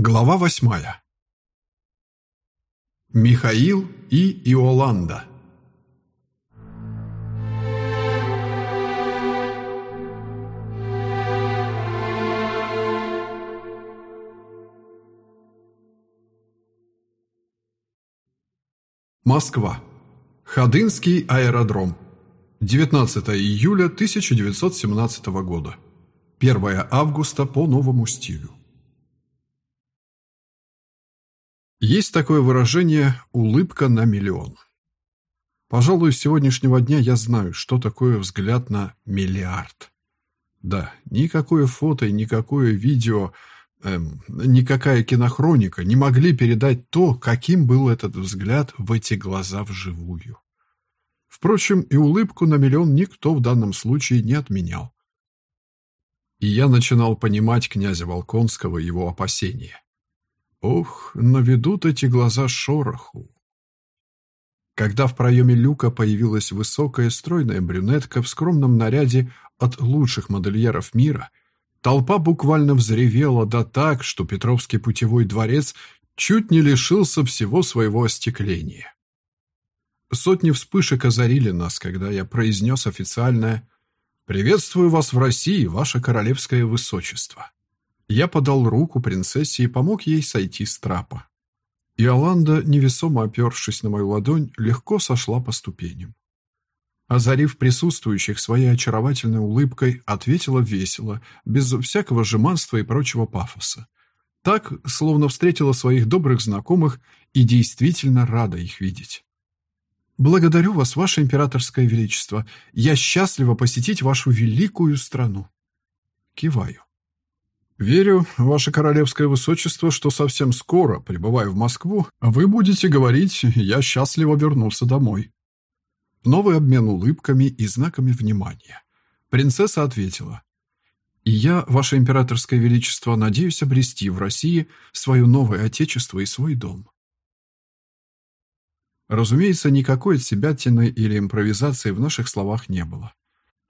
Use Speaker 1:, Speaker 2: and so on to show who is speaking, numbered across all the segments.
Speaker 1: Глава восьмая. Михаил и Иоланда. Москва. Ходынский аэродром. 19 июля 1917 года. 1 августа по новому стилю. Есть такое выражение «улыбка на миллион». Пожалуй, с сегодняшнего дня я знаю, что такое взгляд на миллиард. Да, никакое фото и никакое видео, эм, никакая кинохроника не могли передать то, каким был этот взгляд в эти глаза вживую. Впрочем, и улыбку на миллион никто в данном случае не отменял. И я начинал понимать князя Волконского его опасения. Ох, наведут эти глаза шороху. Когда в проеме люка появилась высокая стройная брюнетка в скромном наряде от лучших модельеров мира, толпа буквально взревела да так, что Петровский путевой дворец чуть не лишился всего своего остекления. Сотни вспышек озарили нас, когда я произнес официальное «Приветствую вас в России, ваше королевское высочество». Я подал руку принцессе и помог ей сойти с трапа. Иоланда, невесомо опершись на мою ладонь, легко сошла по ступеням. Озарив присутствующих своей очаровательной улыбкой, ответила весело, без всякого жеманства и прочего пафоса. Так, словно встретила своих добрых знакомых и действительно рада их видеть. «Благодарю вас, ваше императорское величество. Я счастлива посетить вашу великую страну». Киваю. Верю, ваше королевское высочество, что совсем скоро, прибывая в Москву, вы будете говорить «я счастливо вернулся домой». Новый обмен улыбками и знаками внимания. Принцесса ответила. «И я, ваше императорское величество, надеюсь обрести в России свое новое отечество и свой дом». Разумеется, никакой отсебятины или импровизации в наших словах не было.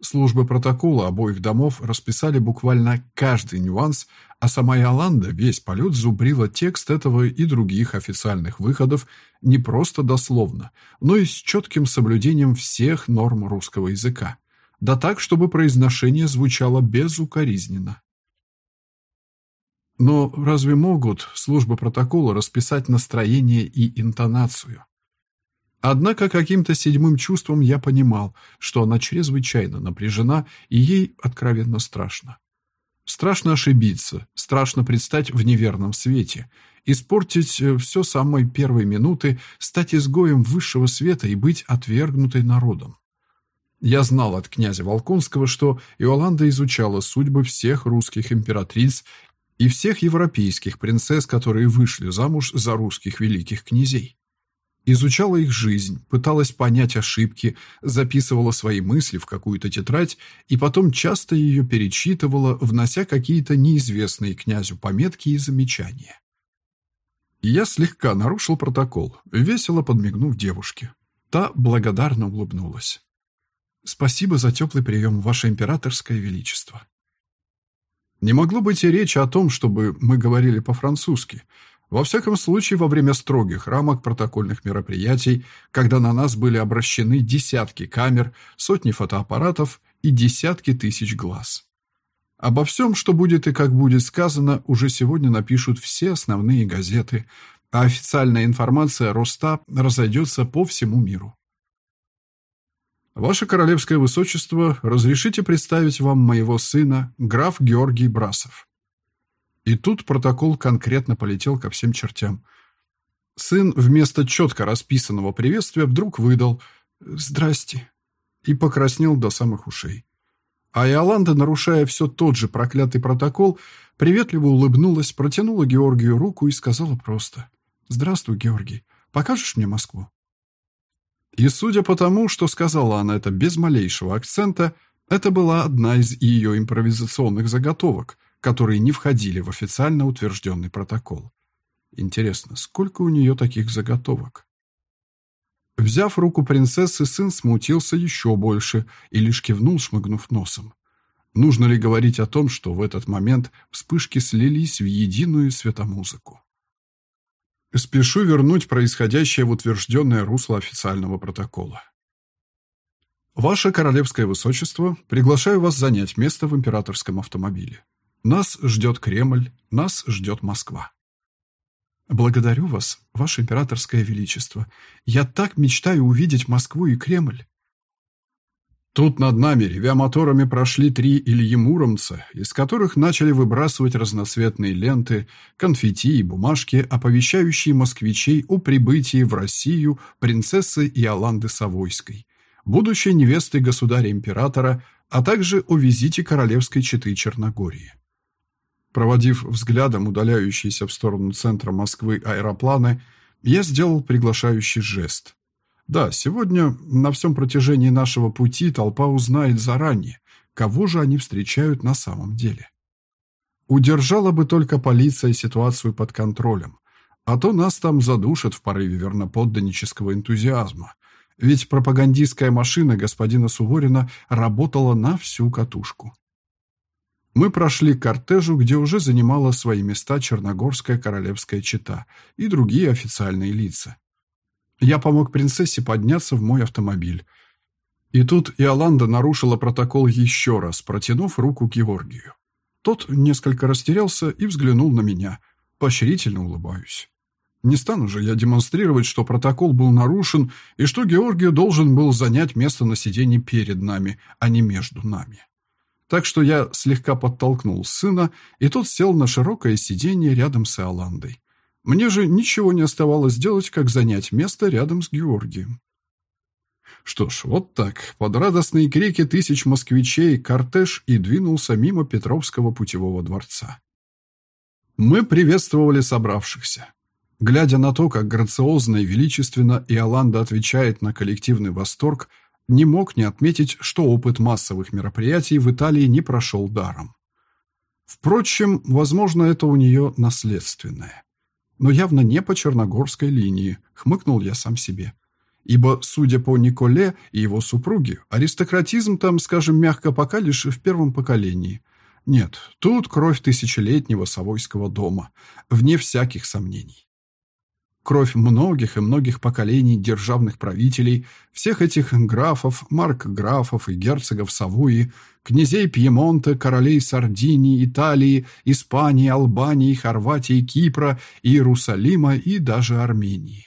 Speaker 1: Службы протокола обоих домов расписали буквально каждый нюанс, а сама Иоланда весь полет зубрила текст этого и других официальных выходов не просто дословно, но и с четким соблюдением всех норм русского языка. Да так, чтобы произношение звучало безукоризненно. Но разве могут службы протокола расписать настроение и интонацию? Однако каким-то седьмым чувством я понимал, что она чрезвычайно напряжена и ей откровенно страшно. Страшно ошибиться, страшно предстать в неверном свете, испортить э, все самой первой минуты, стать изгоем высшего света и быть отвергнутой народом. Я знал от князя Волконского, что Иоланда изучала судьбы всех русских императриц и всех европейских принцесс, которые вышли замуж за русских великих князей изучала их жизнь, пыталась понять ошибки, записывала свои мысли в какую-то тетрадь и потом часто ее перечитывала, внося какие-то неизвестные князю пометки и замечания. Я слегка нарушил протокол, весело подмигнув девушке. Та благодарно улыбнулась. «Спасибо за теплый прием, Ваше Императорское Величество». Не могло быть и речи о том, чтобы мы говорили по-французски – во всяком случае, во время строгих рамок протокольных мероприятий, когда на нас были обращены десятки камер, сотни фотоаппаратов и десятки тысяч глаз. Обо всем, что будет и как будет сказано, уже сегодня напишут все основные газеты, а официальная информация Роста разойдется по всему миру. Ваше Королевское Высочество, разрешите представить вам моего сына, граф Георгий Брасов. И тут протокол конкретно полетел ко всем чертям. Сын вместо четко расписанного приветствия вдруг выдал «Здрасте» и покраснел до самых ушей. А Иоланда, нарушая все тот же проклятый протокол, приветливо улыбнулась, протянула Георгию руку и сказала просто «Здравствуй, Георгий, покажешь мне Москву?» И судя по тому, что сказала она это без малейшего акцента, это была одна из ее импровизационных заготовок – которые не входили в официально утвержденный протокол. Интересно, сколько у нее таких заготовок? Взяв руку принцессы, сын смутился еще больше и лишь кивнул, шмыгнув носом. Нужно ли говорить о том, что в этот момент вспышки слились в единую светомузыку? Спешу вернуть происходящее в утвержденное русло официального протокола. Ваше Королевское Высочество, приглашаю вас занять место в императорском автомобиле. Нас ждет Кремль, нас ждет Москва. Благодарю вас, Ваше Императорское Величество. Я так мечтаю увидеть Москву и Кремль. Тут над нами, ревя моторами, прошли три Ильи Муромца, из которых начали выбрасывать разноцветные ленты, конфетти и бумажки, оповещающие москвичей о прибытии в Россию принцессы Иоланды Савойской, будущей невесты государя-императора, а также о визите королевской четы Черногории. Проводив взглядом удаляющиеся в сторону центра Москвы аэропланы, я сделал приглашающий жест. Да, сегодня на всем протяжении нашего пути толпа узнает заранее, кого же они встречают на самом деле. Удержала бы только полиция ситуацию под контролем, а то нас там задушат в порыве верноподданнического энтузиазма. Ведь пропагандистская машина господина Суворина работала на всю катушку. Мы прошли к кортежу, где уже занимала свои места Черногорская королевская чета и другие официальные лица. Я помог принцессе подняться в мой автомобиль. И тут Иоланда нарушила протокол еще раз, протянув руку Георгию. Тот несколько растерялся и взглянул на меня. Поощрительно улыбаюсь. Не стану же я демонстрировать, что протокол был нарушен и что Георгий должен был занять место на сиденье перед нами, а не между нами. Так что я слегка подтолкнул сына, и тот сел на широкое сиденье рядом с Иоландой. Мне же ничего не оставалось делать, как занять место рядом с Георгием. Что ж, вот так, под радостные крики тысяч москвичей кортеж и двинулся мимо Петровского путевого дворца. Мы приветствовали собравшихся. Глядя на то, как грациозно и величественно Иоланда отвечает на коллективный восторг, не мог не отметить, что опыт массовых мероприятий в Италии не прошел даром. Впрочем, возможно, это у нее наследственное но явно не по черногорской линии, хмыкнул я сам себе. Ибо, судя по Николе и его супруге, аристократизм там, скажем мягко, пока лишь в первом поколении. Нет, тут кровь тысячелетнего Савойского дома, вне всяких сомнений кровь многих и многих поколений державных правителей, всех этих графов, маркграфов и герцогов Савуи, князей Пьемонта, королей Сардинии, Италии, Испании, Албании, Хорватии, Кипра, Иерусалима и даже Армении.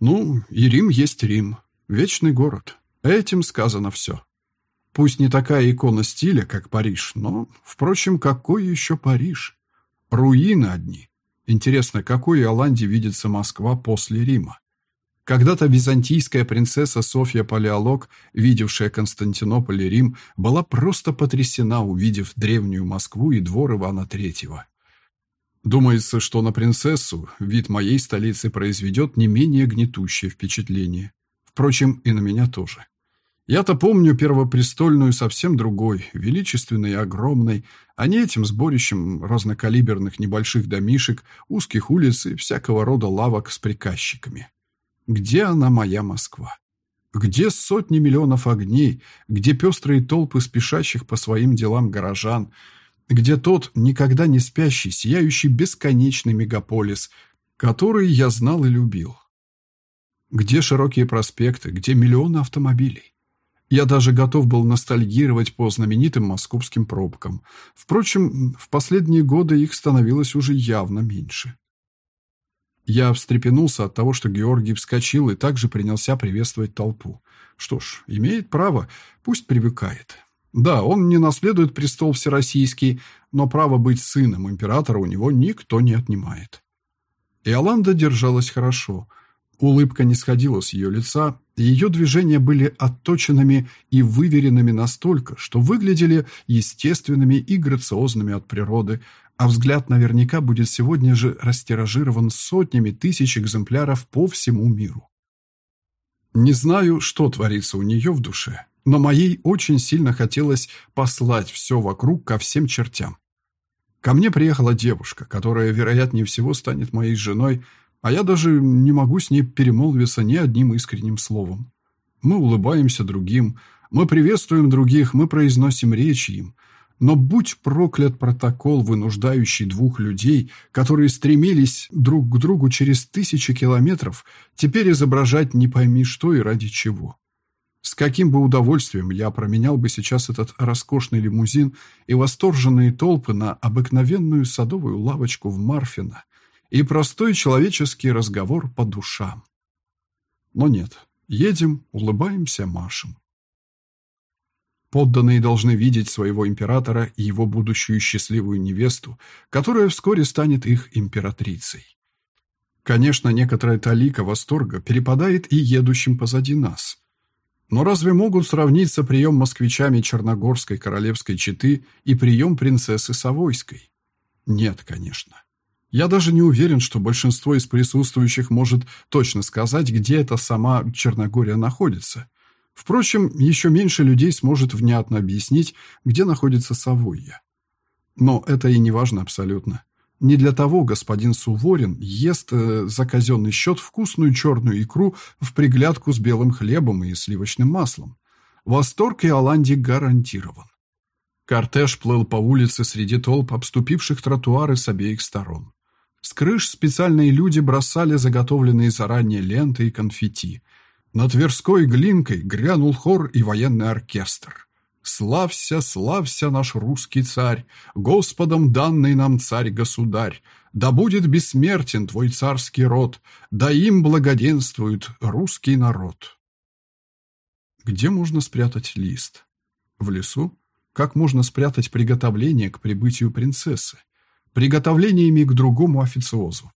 Speaker 1: Ну, и Рим есть Рим, вечный город. Этим сказано все. Пусть не такая икона стиля, как Париж, но, впрочем, какой еще Париж? Руины одни. Интересно, какой Иоланде видится Москва после Рима? Когда-то византийская принцесса Софья Палеолог, видевшая Константинополь и Рим, была просто потрясена, увидев древнюю Москву и двор Ивана Третьего. Думается, что на принцессу вид моей столицы произведет не менее гнетущее впечатление. Впрочем, и на меня тоже. Я-то помню первопрестольную совсем другой, величественной и огромной, не этим сборищем разнокалиберных небольших домишек, узких улиц и всякого рода лавок с приказчиками. Где она, моя Москва? Где сотни миллионов огней, где пестрые толпы спешащих по своим делам горожан, где тот никогда не спящий, сияющий бесконечный мегаполис, который я знал и любил? Где широкие проспекты, где миллионы автомобилей? Я даже готов был ностальгировать по знаменитым московским пробкам. Впрочем, в последние годы их становилось уже явно меньше. Я встрепенулся от того, что Георгий вскочил и также принялся приветствовать толпу. Что ж, имеет право, пусть привыкает. Да, он не наследует престол всероссийский, но право быть сыном императора у него никто не отнимает. Иоланда держалась хорошо – Улыбка не сходила с ее лица, ее движения были отточенными и выверенными настолько, что выглядели естественными и грациозными от природы, а взгляд наверняка будет сегодня же растиражирован сотнями тысяч экземпляров по всему миру. Не знаю, что творится у нее в душе, но моей очень сильно хотелось послать все вокруг ко всем чертям. Ко мне приехала девушка, которая, вероятнее всего, станет моей женой, а я даже не могу с ней перемолвиться ни одним искренним словом. Мы улыбаемся другим, мы приветствуем других, мы произносим речи им. Но будь проклят протокол, вынуждающий двух людей, которые стремились друг к другу через тысячи километров, теперь изображать не пойми что и ради чего. С каким бы удовольствием я променял бы сейчас этот роскошный лимузин и восторженные толпы на обыкновенную садовую лавочку в Марфино и простой человеческий разговор по душам. Но нет, едем, улыбаемся, машем. Подданные должны видеть своего императора и его будущую счастливую невесту, которая вскоре станет их императрицей. Конечно, некоторая талика восторга перепадает и едущим позади нас. Но разве могут сравниться прием москвичами Черногорской королевской четы и прием принцессы Савойской? Нет, конечно. Я даже не уверен, что большинство из присутствующих может точно сказать, где эта сама Черногория находится – Впрочем, еще меньше людей сможет внятно объяснить, где находится Савойя. Но это и не важно абсолютно. Не для того господин Суворин ест э, за казенный счет вкусную черную икру в приглядку с белым хлебом и сливочным маслом. Восторг Иоланди гарантирован. Кортеж плыл по улице среди толп, обступивших тротуары с обеих сторон. С крыш специальные люди бросали заготовленные заранее ленты и конфетти. На Тверской глинкой грянул хор и военный оркестр. «Славься, славься, наш русский царь, Господом данный нам царь-государь, да будет бессмертен твой царский род, да им благоденствует русский народ». Где можно спрятать лист? В лесу? Как можно спрятать приготовление к прибытию принцессы? Приготовлениями к другому официозу.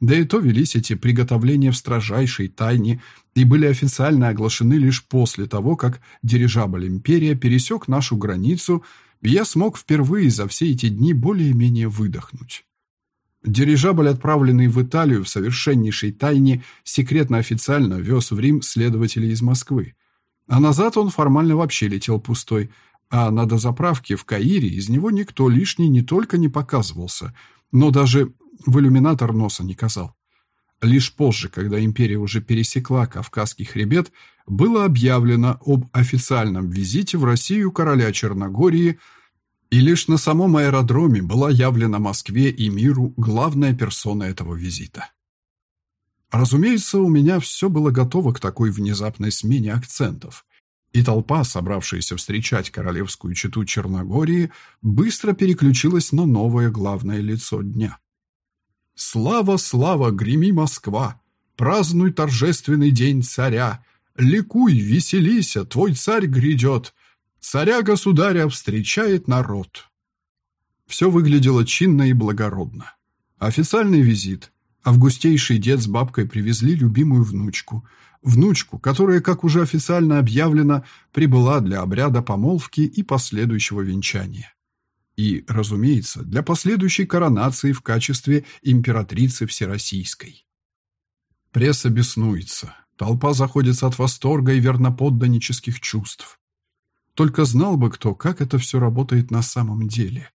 Speaker 1: Да и то велись эти приготовления в строжайшей тайне и были официально оглашены лишь после того, как дирижабль «Империя» пересек нашу границу, и я смог впервые за все эти дни более-менее выдохнуть. Дирижабль, отправленный в Италию в совершеннейшей тайне, секретно-официально вез в Рим следователей из Москвы. А назад он формально вообще летел пустой, а на дозаправке в Каире из него никто лишний не только не показывался, но даже в иллюминатор носа не казал. Лишь позже, когда империя уже пересекла Кавказский хребет, было объявлено об официальном визите в Россию короля Черногории, и лишь на самом аэродроме была явлена Москве и миру главная персона этого визита. Разумеется, у меня все было готово к такой внезапной смене акцентов, и толпа, собравшаяся встречать королевскую чету Черногории, быстро переключилась на новое главное лицо дня. Слава, слава, греми Москва! Празднуй торжественный день царя! Ликуй, веселися, твой царь грядет! Царя-государя встречает народ!» Все выглядело чинно и благородно. Официальный визит. Августейший дед с бабкой привезли любимую внучку. Внучку, которая, как уже официально объявлено, прибыла для обряда помолвки и последующего венчания и, разумеется, для последующей коронации в качестве императрицы Всероссийской. Пресса беснуется, толпа заходится от восторга и верноподданнических чувств. Только знал бы кто, как это все работает на самом деле.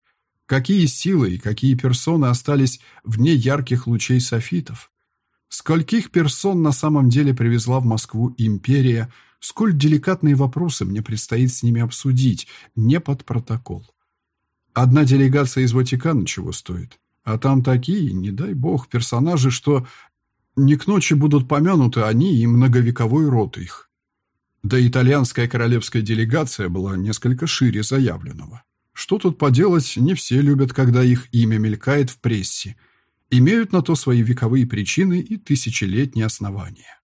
Speaker 1: Какие силы и какие персоны остались вне ярких лучей софитов. Скольких персон на самом деле привезла в Москву империя, сколь деликатные вопросы мне предстоит с ними обсудить, не под протокол. Одна делегация из Ватикана чего стоит. А там такие, не дай бог, персонажи, что не к ночи будут помянуты они и многовековой род их. Да итальянская королевская делегация была несколько шире заявленного. Что тут поделать, не все любят, когда их имя мелькает в прессе. Имеют на то свои вековые причины и тысячелетние основания.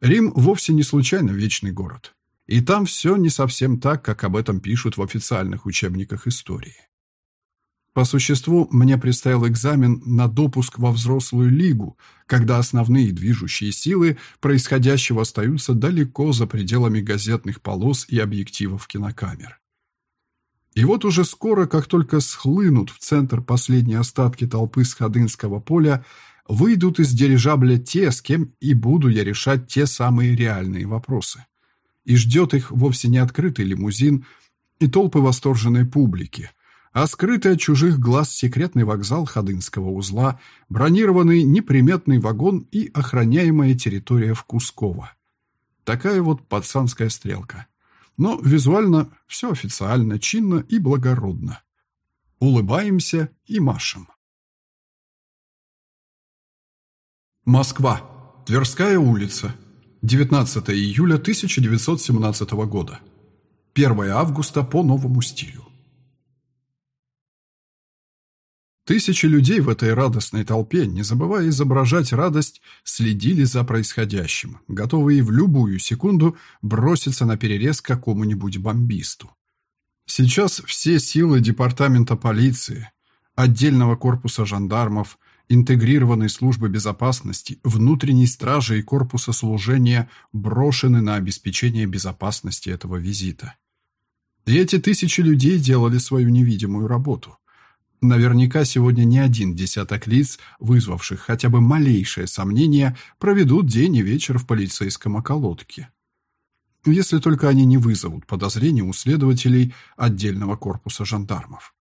Speaker 1: Рим вовсе не случайно вечный город. И там все не совсем так, как об этом пишут в официальных учебниках истории. По существу, мне предстоял экзамен на допуск во взрослую лигу, когда основные движущие силы происходящего остаются далеко за пределами газетных полос и объективов кинокамер. И вот уже скоро, как только схлынут в центр последние остатки толпы с Ходынского поля, выйдут из дирижабля те, с кем и буду я решать те самые реальные вопросы и ждет их вовсе не открытый лимузин и толпы восторженной публики, а скрытый от чужих глаз секретный вокзал Ходынского узла, бронированный неприметный вагон и охраняемая территория в Кусково. Такая вот пацанская стрелка. Но визуально все официально, чинно и благородно. Улыбаемся и машем. Москва. Тверская улица. 19 июля 1917 года. 1 августа по новому стилю. Тысячи людей в этой радостной толпе, не забывая изображать радость, следили за происходящим, готовые в любую секунду броситься на перерез какому-нибудь бомбисту. Сейчас все силы департамента полиции, отдельного корпуса жандармов, интегрированной службы безопасности, внутренней стражи и корпуса служения брошены на обеспечение безопасности этого визита. И эти тысячи людей делали свою невидимую работу – Наверняка сегодня не один десяток лиц, вызвавших хотя бы малейшее сомнение, проведут день и вечер в полицейском околотке. Если только они не вызовут подозрений у следователей отдельного корпуса жандармов.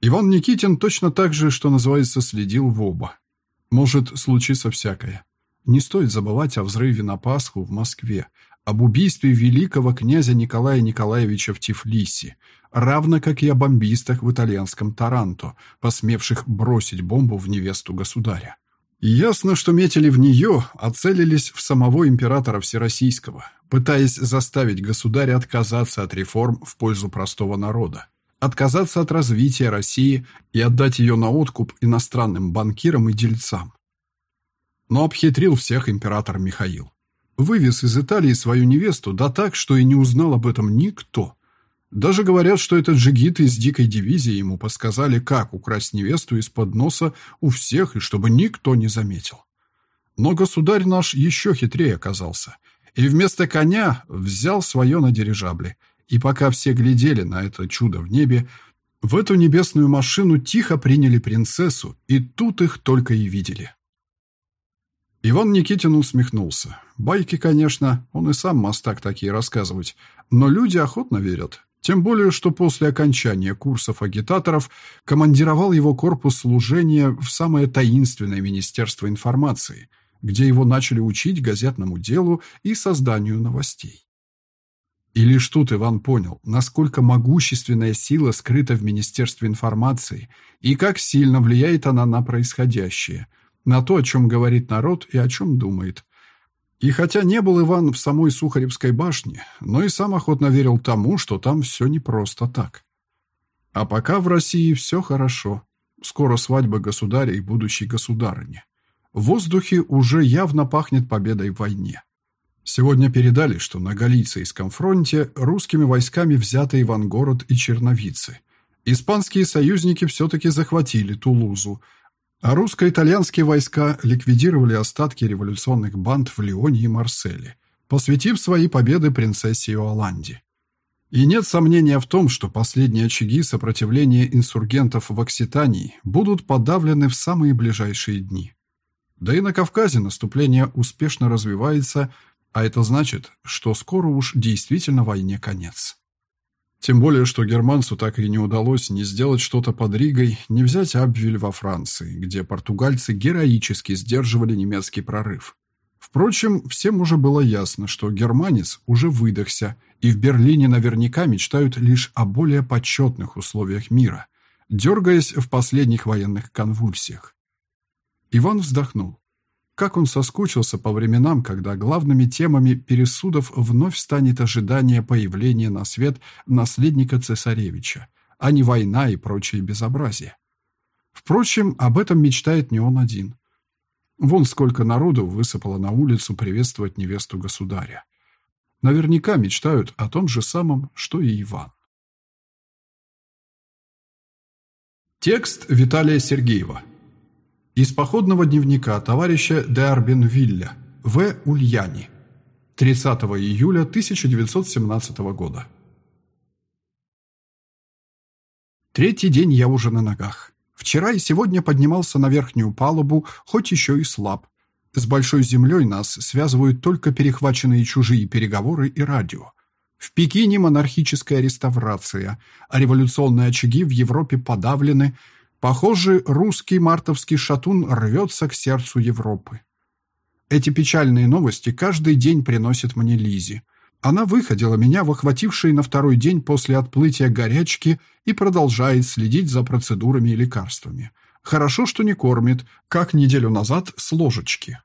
Speaker 1: Иван Никитин точно так же, что называется, следил в оба. Может случиться всякое. Не стоит забывать о взрыве на Пасху в Москве, об убийстве великого князя Николая Николаевича в Тифлисе, равно как и о бомбистах в итальянском Таранто, посмевших бросить бомбу в невесту государя. Ясно, что метили в нее, а целились в самого императора Всероссийского, пытаясь заставить государя отказаться от реформ в пользу простого народа, отказаться от развития России и отдать ее на откуп иностранным банкирам и дельцам. Но обхитрил всех император Михаил. Вывез из Италии свою невесту, да так, что и не узнал об этом никто. Даже говорят, что этот джигит из дикой дивизии ему подсказали, как украсть невесту из-под носа у всех и чтобы никто не заметил. Но государь наш еще хитрее оказался. И вместо коня взял свое на дирижабле. И пока все глядели на это чудо в небе, в эту небесную машину тихо приняли принцессу, и тут их только и видели. Иван Никитин усмехнулся. Байки, конечно, он и сам мастак такие рассказывать, но люди охотно верят. Тем более, что после окончания курсов агитаторов командировал его корпус служения в самое таинственное Министерство информации, где его начали учить газетному делу и созданию новостей. И лишь тут Иван понял, насколько могущественная сила скрыта в Министерстве информации и как сильно влияет она на происходящее – на то, о чем говорит народ и о чем думает. И хотя не был Иван в самой Сухаревской башне, но и сам охотно верил тому, что там все не просто так. А пока в России все хорошо. Скоро свадьба государя и будущей государыни. В воздухе уже явно пахнет победой в войне. Сегодня передали, что на Галицийском фронте русскими войсками взяты Ивангород и Черновицы. Испанские союзники все-таки захватили Тулузу – русско-итальянские войска ликвидировали остатки революционных банд в Лионе и Марселе, посвятив свои победы принцессе Иоланде. И нет сомнения в том, что последние очаги сопротивления инсургентов в Окситании будут подавлены в самые ближайшие дни. Да и на Кавказе наступление успешно развивается, а это значит, что скоро уж действительно войне конец. Тем более, что германцу так и не удалось ни сделать что-то под Ригой, ни взять Абвиль во Франции, где португальцы героически сдерживали немецкий прорыв. Впрочем, всем уже было ясно, что германец уже выдохся, и в Берлине наверняка мечтают лишь о более почетных условиях мира, дергаясь в последних военных конвульсиях. Иван вздохнул. Как он соскучился по временам, когда главными темами пересудов вновь станет ожидание появления на свет наследника цесаревича, а не война и прочие безобразия. Впрочем, об этом мечтает не он один. Вон сколько народу высыпало на улицу приветствовать невесту государя. Наверняка мечтают о том же самом, что и Иван. Текст Виталия Сергеева из походного дневника товарища де Арбенвилля В. Ульяни. 30 июля 1917 года. Третий день я уже на ногах. Вчера и сегодня поднимался на верхнюю палубу, хоть еще и слаб. С большой землей нас связывают только перехваченные чужие переговоры и радио. В Пекине монархическая реставрация, а революционные очаги в Европе подавлены, Похоже, русский мартовский шатун рвется к сердцу Европы. Эти печальные новости каждый день приносит мне Лизи. Она выходила меня в охватившей на второй день после отплытия горячки и продолжает следить за процедурами и лекарствами. Хорошо, что не кормит, как неделю назад с ложечки.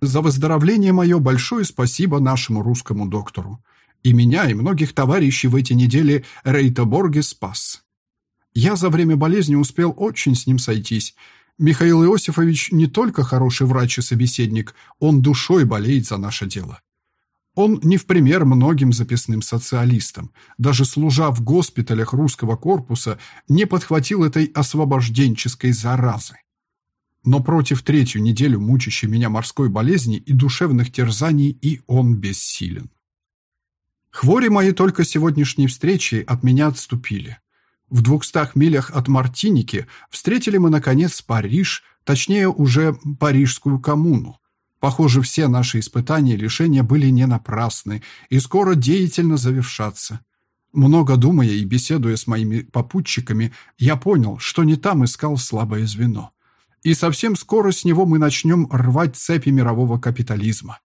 Speaker 1: За выздоровление мое большое спасибо нашему русскому доктору. И меня, и многих товарищей в эти недели Рейта Борге спас. Я за время болезни успел очень с ним сойтись. Михаил Иосифович не только хороший врач и собеседник, он душой болеет за наше дело. Он не в пример многим записным социалистам. Даже служа в госпиталях русского корпуса, не подхватил этой освобожденческой заразы. Но против третью неделю мучащей меня морской болезни и душевных терзаний и он бессилен. Хвори мои только сегодняшней встречи от меня отступили. В двухстах милях от Мартиники встретили мы, наконец, Париж, точнее, уже Парижскую коммуну. Похоже, все наши испытания и лишения были не напрасны и скоро деятельно завершатся. Много думая и беседуя с моими попутчиками, я понял, что не там искал слабое звено. И совсем скоро с него мы начнем рвать цепи мирового капитализма.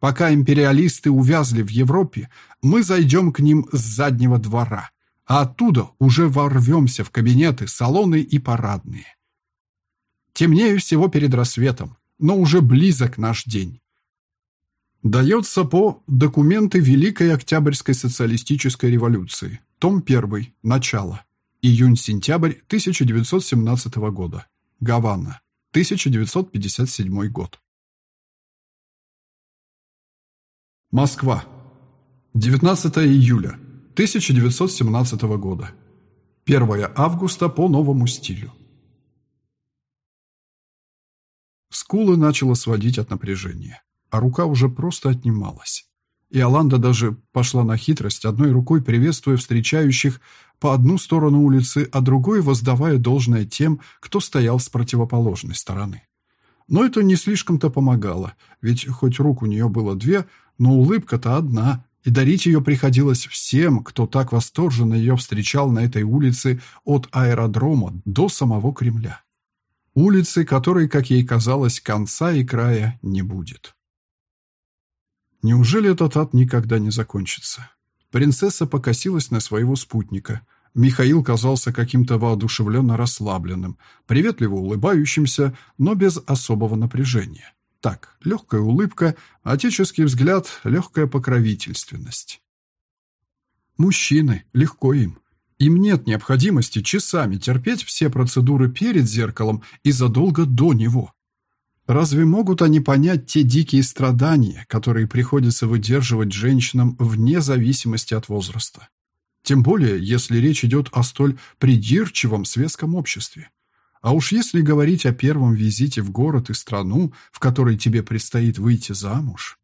Speaker 1: Пока империалисты увязли в Европе, мы зайдем к ним с заднего двора, а оттуда уже ворвемся в кабинеты, салоны и парадные. Темнее всего перед рассветом, но уже близок наш день. Дается по «Документы Великой Октябрьской социалистической революции», том 1, начало, июнь-сентябрь 1917 года, Гавана, 1957 год. Москва. 19 июля 1917 года. 1 августа по новому стилю. Скулы начало сводить от напряжения, а рука уже просто отнималась. И Аланда даже пошла на хитрость, одной рукой приветствуя встречающих по одну сторону улицы, а другой воздавая должное тем, кто стоял с противоположной стороны. Но это не слишком-то помогало, ведь хоть рук у нее было две, но улыбка-то одна, и дарить ее приходилось всем, кто так восторженно ее встречал на этой улице от аэродрома до самого Кремля. Улицы, которой, как ей казалось, конца и края не будет. Неужели этот ад никогда не закончится? Принцесса покосилась на своего спутника – Михаил казался каким-то воодушевленно расслабленным, приветливо улыбающимся, но без особого напряжения. Так, легкая улыбка, отеческий взгляд, легкая покровительственность. Мужчины, легко им. Им нет необходимости часами терпеть все процедуры перед зеркалом и задолго до него. Разве могут они понять те дикие страдания, которые приходится выдерживать женщинам вне зависимости от возраста? Тем более, если речь идет о столь придирчивом светском обществе. А уж если говорить о первом визите в город и страну, в которой тебе предстоит выйти замуж,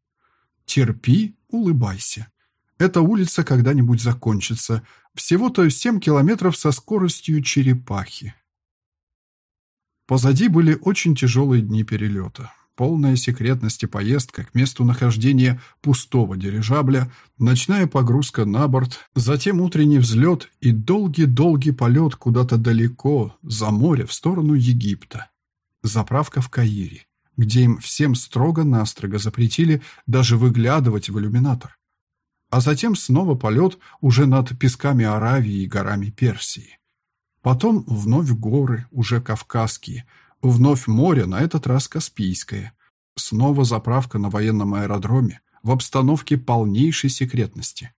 Speaker 1: терпи, улыбайся. Эта улица когда-нибудь закончится. Всего-то семь километров со скоростью черепахи. Позади были очень тяжелые дни перелета полная секретности поездка к месту нахождения пустого дирижабля, ночная погрузка на борт, затем утренний взлет и долгий-долгий полет куда-то далеко, за море, в сторону Египта. Заправка в Каире, где им всем строго-настрого запретили даже выглядывать в иллюминатор. А затем снова полет уже над песками Аравии и горами Персии. Потом вновь горы, уже кавказские – Вновь море, на этот раз Каспийское. Снова заправка на военном аэродроме в обстановке полнейшей секретности.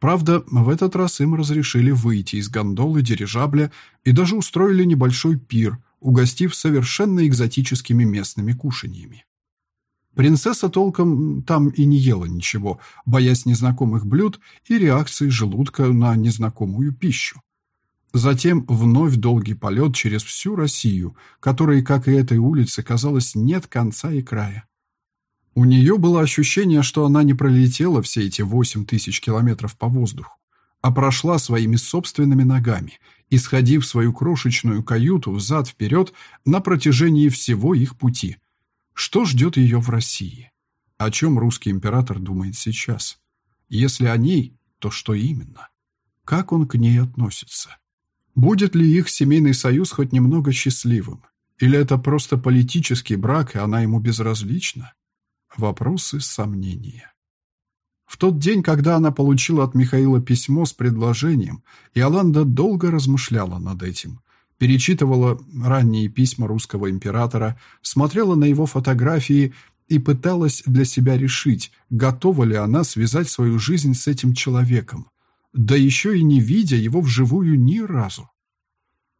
Speaker 1: Правда, в этот раз им разрешили выйти из гондолы дирижабля и даже устроили небольшой пир, угостив совершенно экзотическими местными кушаньями. Принцесса толком там и не ела ничего, боясь незнакомых блюд и реакции желудка на незнакомую пищу. Затем вновь долгий полет через всю Россию, которой, как и этой улице, казалось, нет конца и края. У нее было ощущение, что она не пролетела все эти восемь тысяч километров по воздуху, а прошла своими собственными ногами, исходив свою крошечную каюту взад-вперед на протяжении всего их пути. Что ждет ее в России? О чем русский император думает сейчас? Если о ней, то что именно? Как он к ней относится? Будет ли их семейный союз хоть немного счастливым? Или это просто политический брак, и она ему безразлична? Вопросы, сомнения. В тот день, когда она получила от Михаила письмо с предложением, Иоланда долго размышляла над этим. Перечитывала ранние письма русского императора, смотрела на его фотографии и пыталась для себя решить, готова ли она связать свою жизнь с этим человеком, да еще и не видя его вживую ни разу.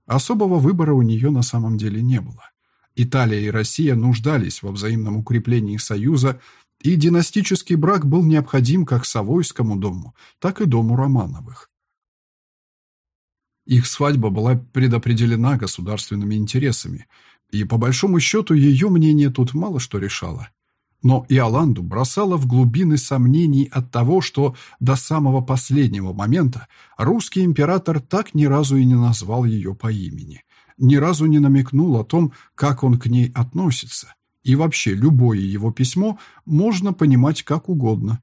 Speaker 1: Особого выбора у нее на самом деле не было. Италия и Россия нуждались во взаимном укреплении союза, и династический брак был необходим как Савойскому дому, так и дому Романовых. Их свадьба была предопределена государственными интересами, и по большому счету ее мнение тут мало что решало. Но Иоланду бросало в глубины сомнений от того, что до самого последнего момента русский император так ни разу и не назвал ее по имени, ни разу не намекнул о том, как он к ней относится, и вообще любое его письмо можно понимать как угодно.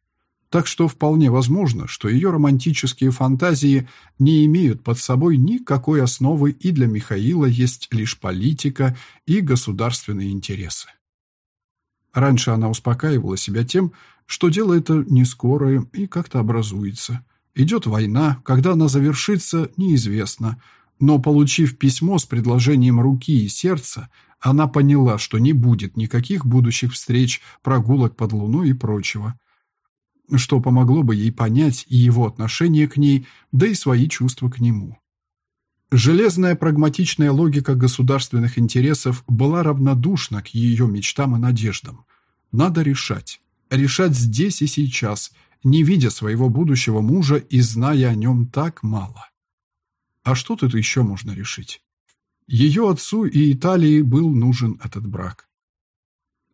Speaker 1: Так что вполне возможно, что ее романтические фантазии не имеют под собой никакой основы и для Михаила есть лишь политика и государственные интересы. Раньше она успокаивала себя тем, что дело это не скорое и как-то образуется. Идет война, когда она завершится, неизвестно. Но, получив письмо с предложением руки и сердца, она поняла, что не будет никаких будущих встреч, прогулок под луной и прочего. Что помогло бы ей понять и его отношение к ней, да и свои чувства к нему. Железная прагматичная логика государственных интересов была равнодушна к ее мечтам и надеждам. Надо решать. Решать здесь и сейчас, не видя своего будущего мужа и зная о нем так мало. А что тут еще можно решить? Ее отцу и Италии был нужен этот брак.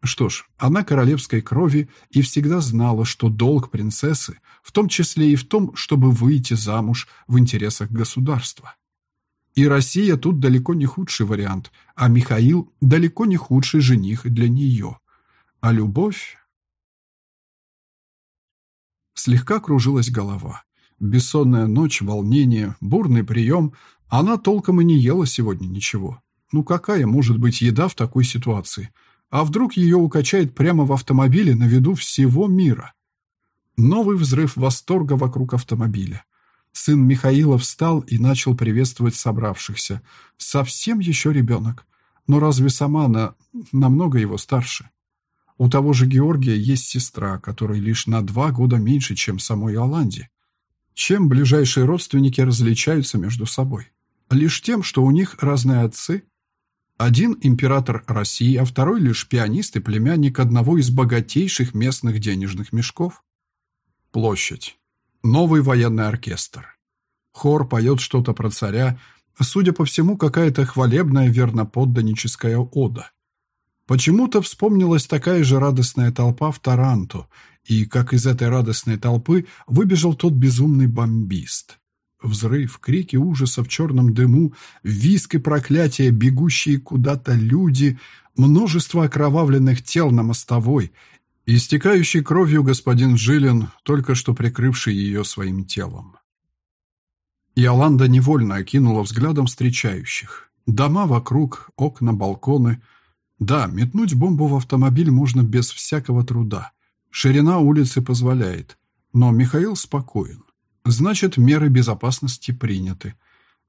Speaker 1: Что ж, она королевской крови и всегда знала, что долг принцессы, в том числе и в том, чтобы выйти замуж в интересах государства. И Россия тут далеко не худший вариант, а Михаил далеко не худший жених для нее. А любовь... Слегка кружилась голова. Бессонная ночь, волнение, бурный прием, она толком и не ела сегодня ничего. Ну какая может быть еда в такой ситуации? А вдруг ее укачает прямо в автомобиле на виду всего мира? Новый взрыв восторга вокруг автомобиля. Сын Михаила встал и начал приветствовать собравшихся. Совсем еще ребенок. Но разве сама она намного его старше? У того же Георгия есть сестра, которая лишь на два года меньше, чем самой Иоланде. Чем ближайшие родственники различаются между собой? Лишь тем, что у них разные отцы. Один император России, а второй лишь пианист и племянник одного из богатейших местных денежных мешков. Площадь. Новый военный оркестр. Хор поет что-то про царя, судя по всему, какая-то хвалебная верноподданническая ода. Почему-то вспомнилась такая же радостная толпа в Таранто, и как из этой радостной толпы выбежал тот безумный бомбист. Взрыв, крики ужаса в черном дыму, виск и проклятия, бегущие куда-то люди, множество окровавленных тел на мостовой, истекающий кровью господин Жилин, только что прикрывший ее своим телом. Иоланда невольно окинула взглядом встречающих. Дома вокруг, окна, балконы. Да, метнуть бомбу в автомобиль можно без всякого труда. Ширина улицы позволяет. Но Михаил спокоен. Значит, меры безопасности приняты.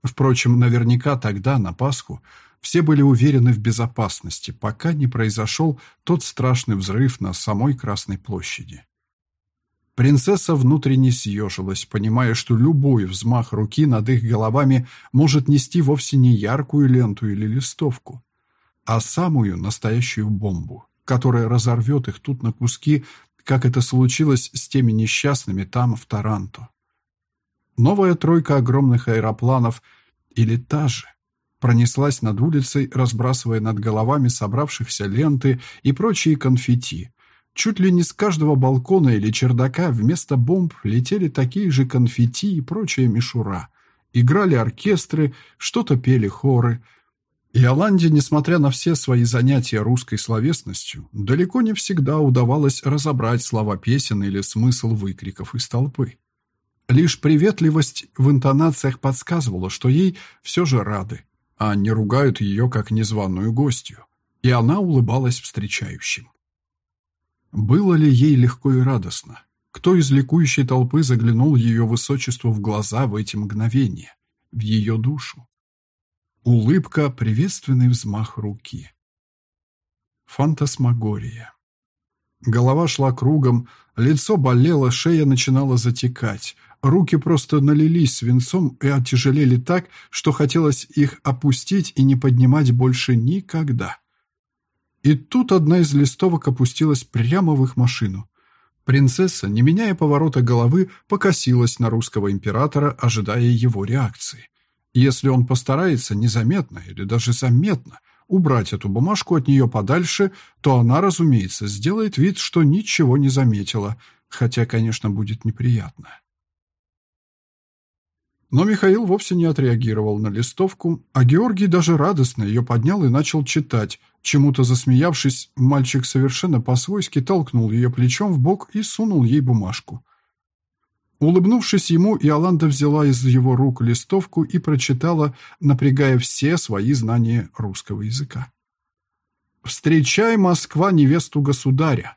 Speaker 1: Впрочем, наверняка тогда, на Пасху, все были уверены в безопасности, пока не произошел тот страшный взрыв на самой Красной площади. Принцесса внутренне съежилась, понимая, что любой взмах руки над их головами может нести вовсе не яркую ленту или листовку, а самую настоящую бомбу, которая разорвет их тут на куски, как это случилось с теми несчастными там, в Таранто. Новая тройка огромных аэропланов, или та же, пронеслась над улицей, разбрасывая над головами собравшихся ленты и прочие конфетти. Чуть ли не с каждого балкона или чердака вместо бомб летели такие же конфетти и прочая мишура. Играли оркестры, что-то пели хоры. И Оланде, несмотря на все свои занятия русской словесностью, далеко не всегда удавалось разобрать слова песен или смысл выкриков из толпы. Лишь приветливость в интонациях подсказывала, что ей все же рады, а не ругают ее как незваную гостью, и она улыбалась встречающим. Было ли ей легко и радостно? кто из ликующей толпы заглянул ее высочеству в глаза в эти мгновения, в ее душу. Улыбка, приветственный взмах руки. Фантасмагория. Голова шла кругом, лицо болело, шея начинала затекать. Руки просто налились свинцом и оттяжелели так, что хотелось их опустить и не поднимать больше никогда. И тут одна из листовок опустилась прямо в их машину. Принцесса, не меняя поворота головы, покосилась на русского императора, ожидая его реакции. Если он постарается незаметно или даже заметно убрать эту бумажку от нее подальше, то она, разумеется, сделает вид, что ничего не заметила, хотя, конечно, будет неприятно. Но Михаил вовсе не отреагировал на листовку, а Георгий даже радостно ее поднял и начал читать. Чему-то засмеявшись, мальчик совершенно по-свойски толкнул ее плечом в бок и сунул ей бумажку. Улыбнувшись ему, Иоланда взяла из его рук листовку и прочитала, напрягая все свои знания русского языка. «Встречай, Москва, невесту государя!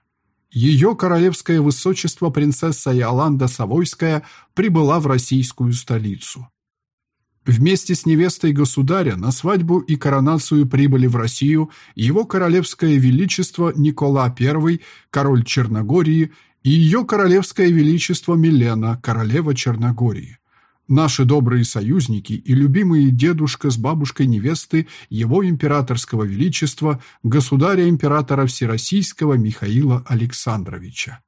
Speaker 1: Ее королевское высочество принцесса Иоланда Савойская прибыла в российскую столицу. Вместе с невестой государя на свадьбу и коронацию прибыли в Россию его королевское величество Никола I, король Черногории, и ее королевское величество Милена, королева Черногории. Наши добрые союзники и любимые дедушка с бабушкой невесты его императорского величества, государя-императора Всероссийского Михаила Александровича.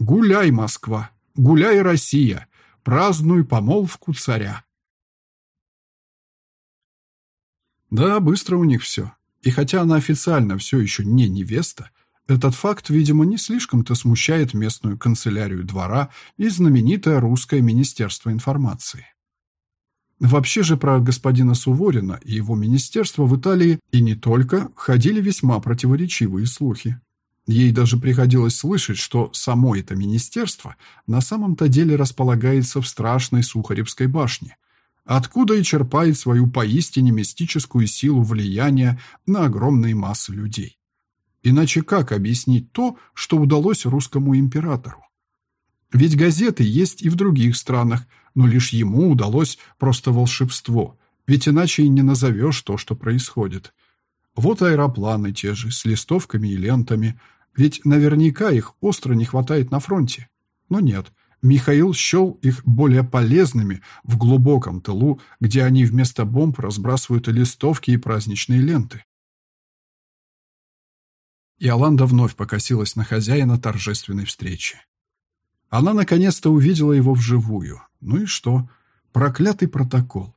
Speaker 1: Гуляй, Москва! Гуляй, Россия! Празднуй помолвку царя! Да, быстро у них все. И хотя она официально все еще не невеста, этот факт, видимо, не слишком-то смущает местную канцелярию двора и знаменитое русское министерство информации. Вообще же про господина Суворина и его министерство в Италии и не только ходили весьма противоречивые слухи. Ей даже приходилось слышать, что само это министерство на самом-то деле располагается в страшной Сухаревской башне, откуда и черпает свою поистине мистическую силу влияния на огромные массы людей. Иначе как объяснить то, что удалось русскому императору? Ведь газеты есть и в других странах, но лишь ему удалось просто волшебство, ведь иначе и не назовешь то, что происходит. Вот аэропланы те же, с листовками и лентами, ведь наверняка их остро не хватает на фронте. Но нет, Михаил счел их более полезными в глубоком тылу, где они вместо бомб разбрасывают листовки и праздничные ленты. Иоланда вновь покосилась на хозяина торжественной встречи. Она наконец-то увидела его вживую. Ну и что? Проклятый протокол.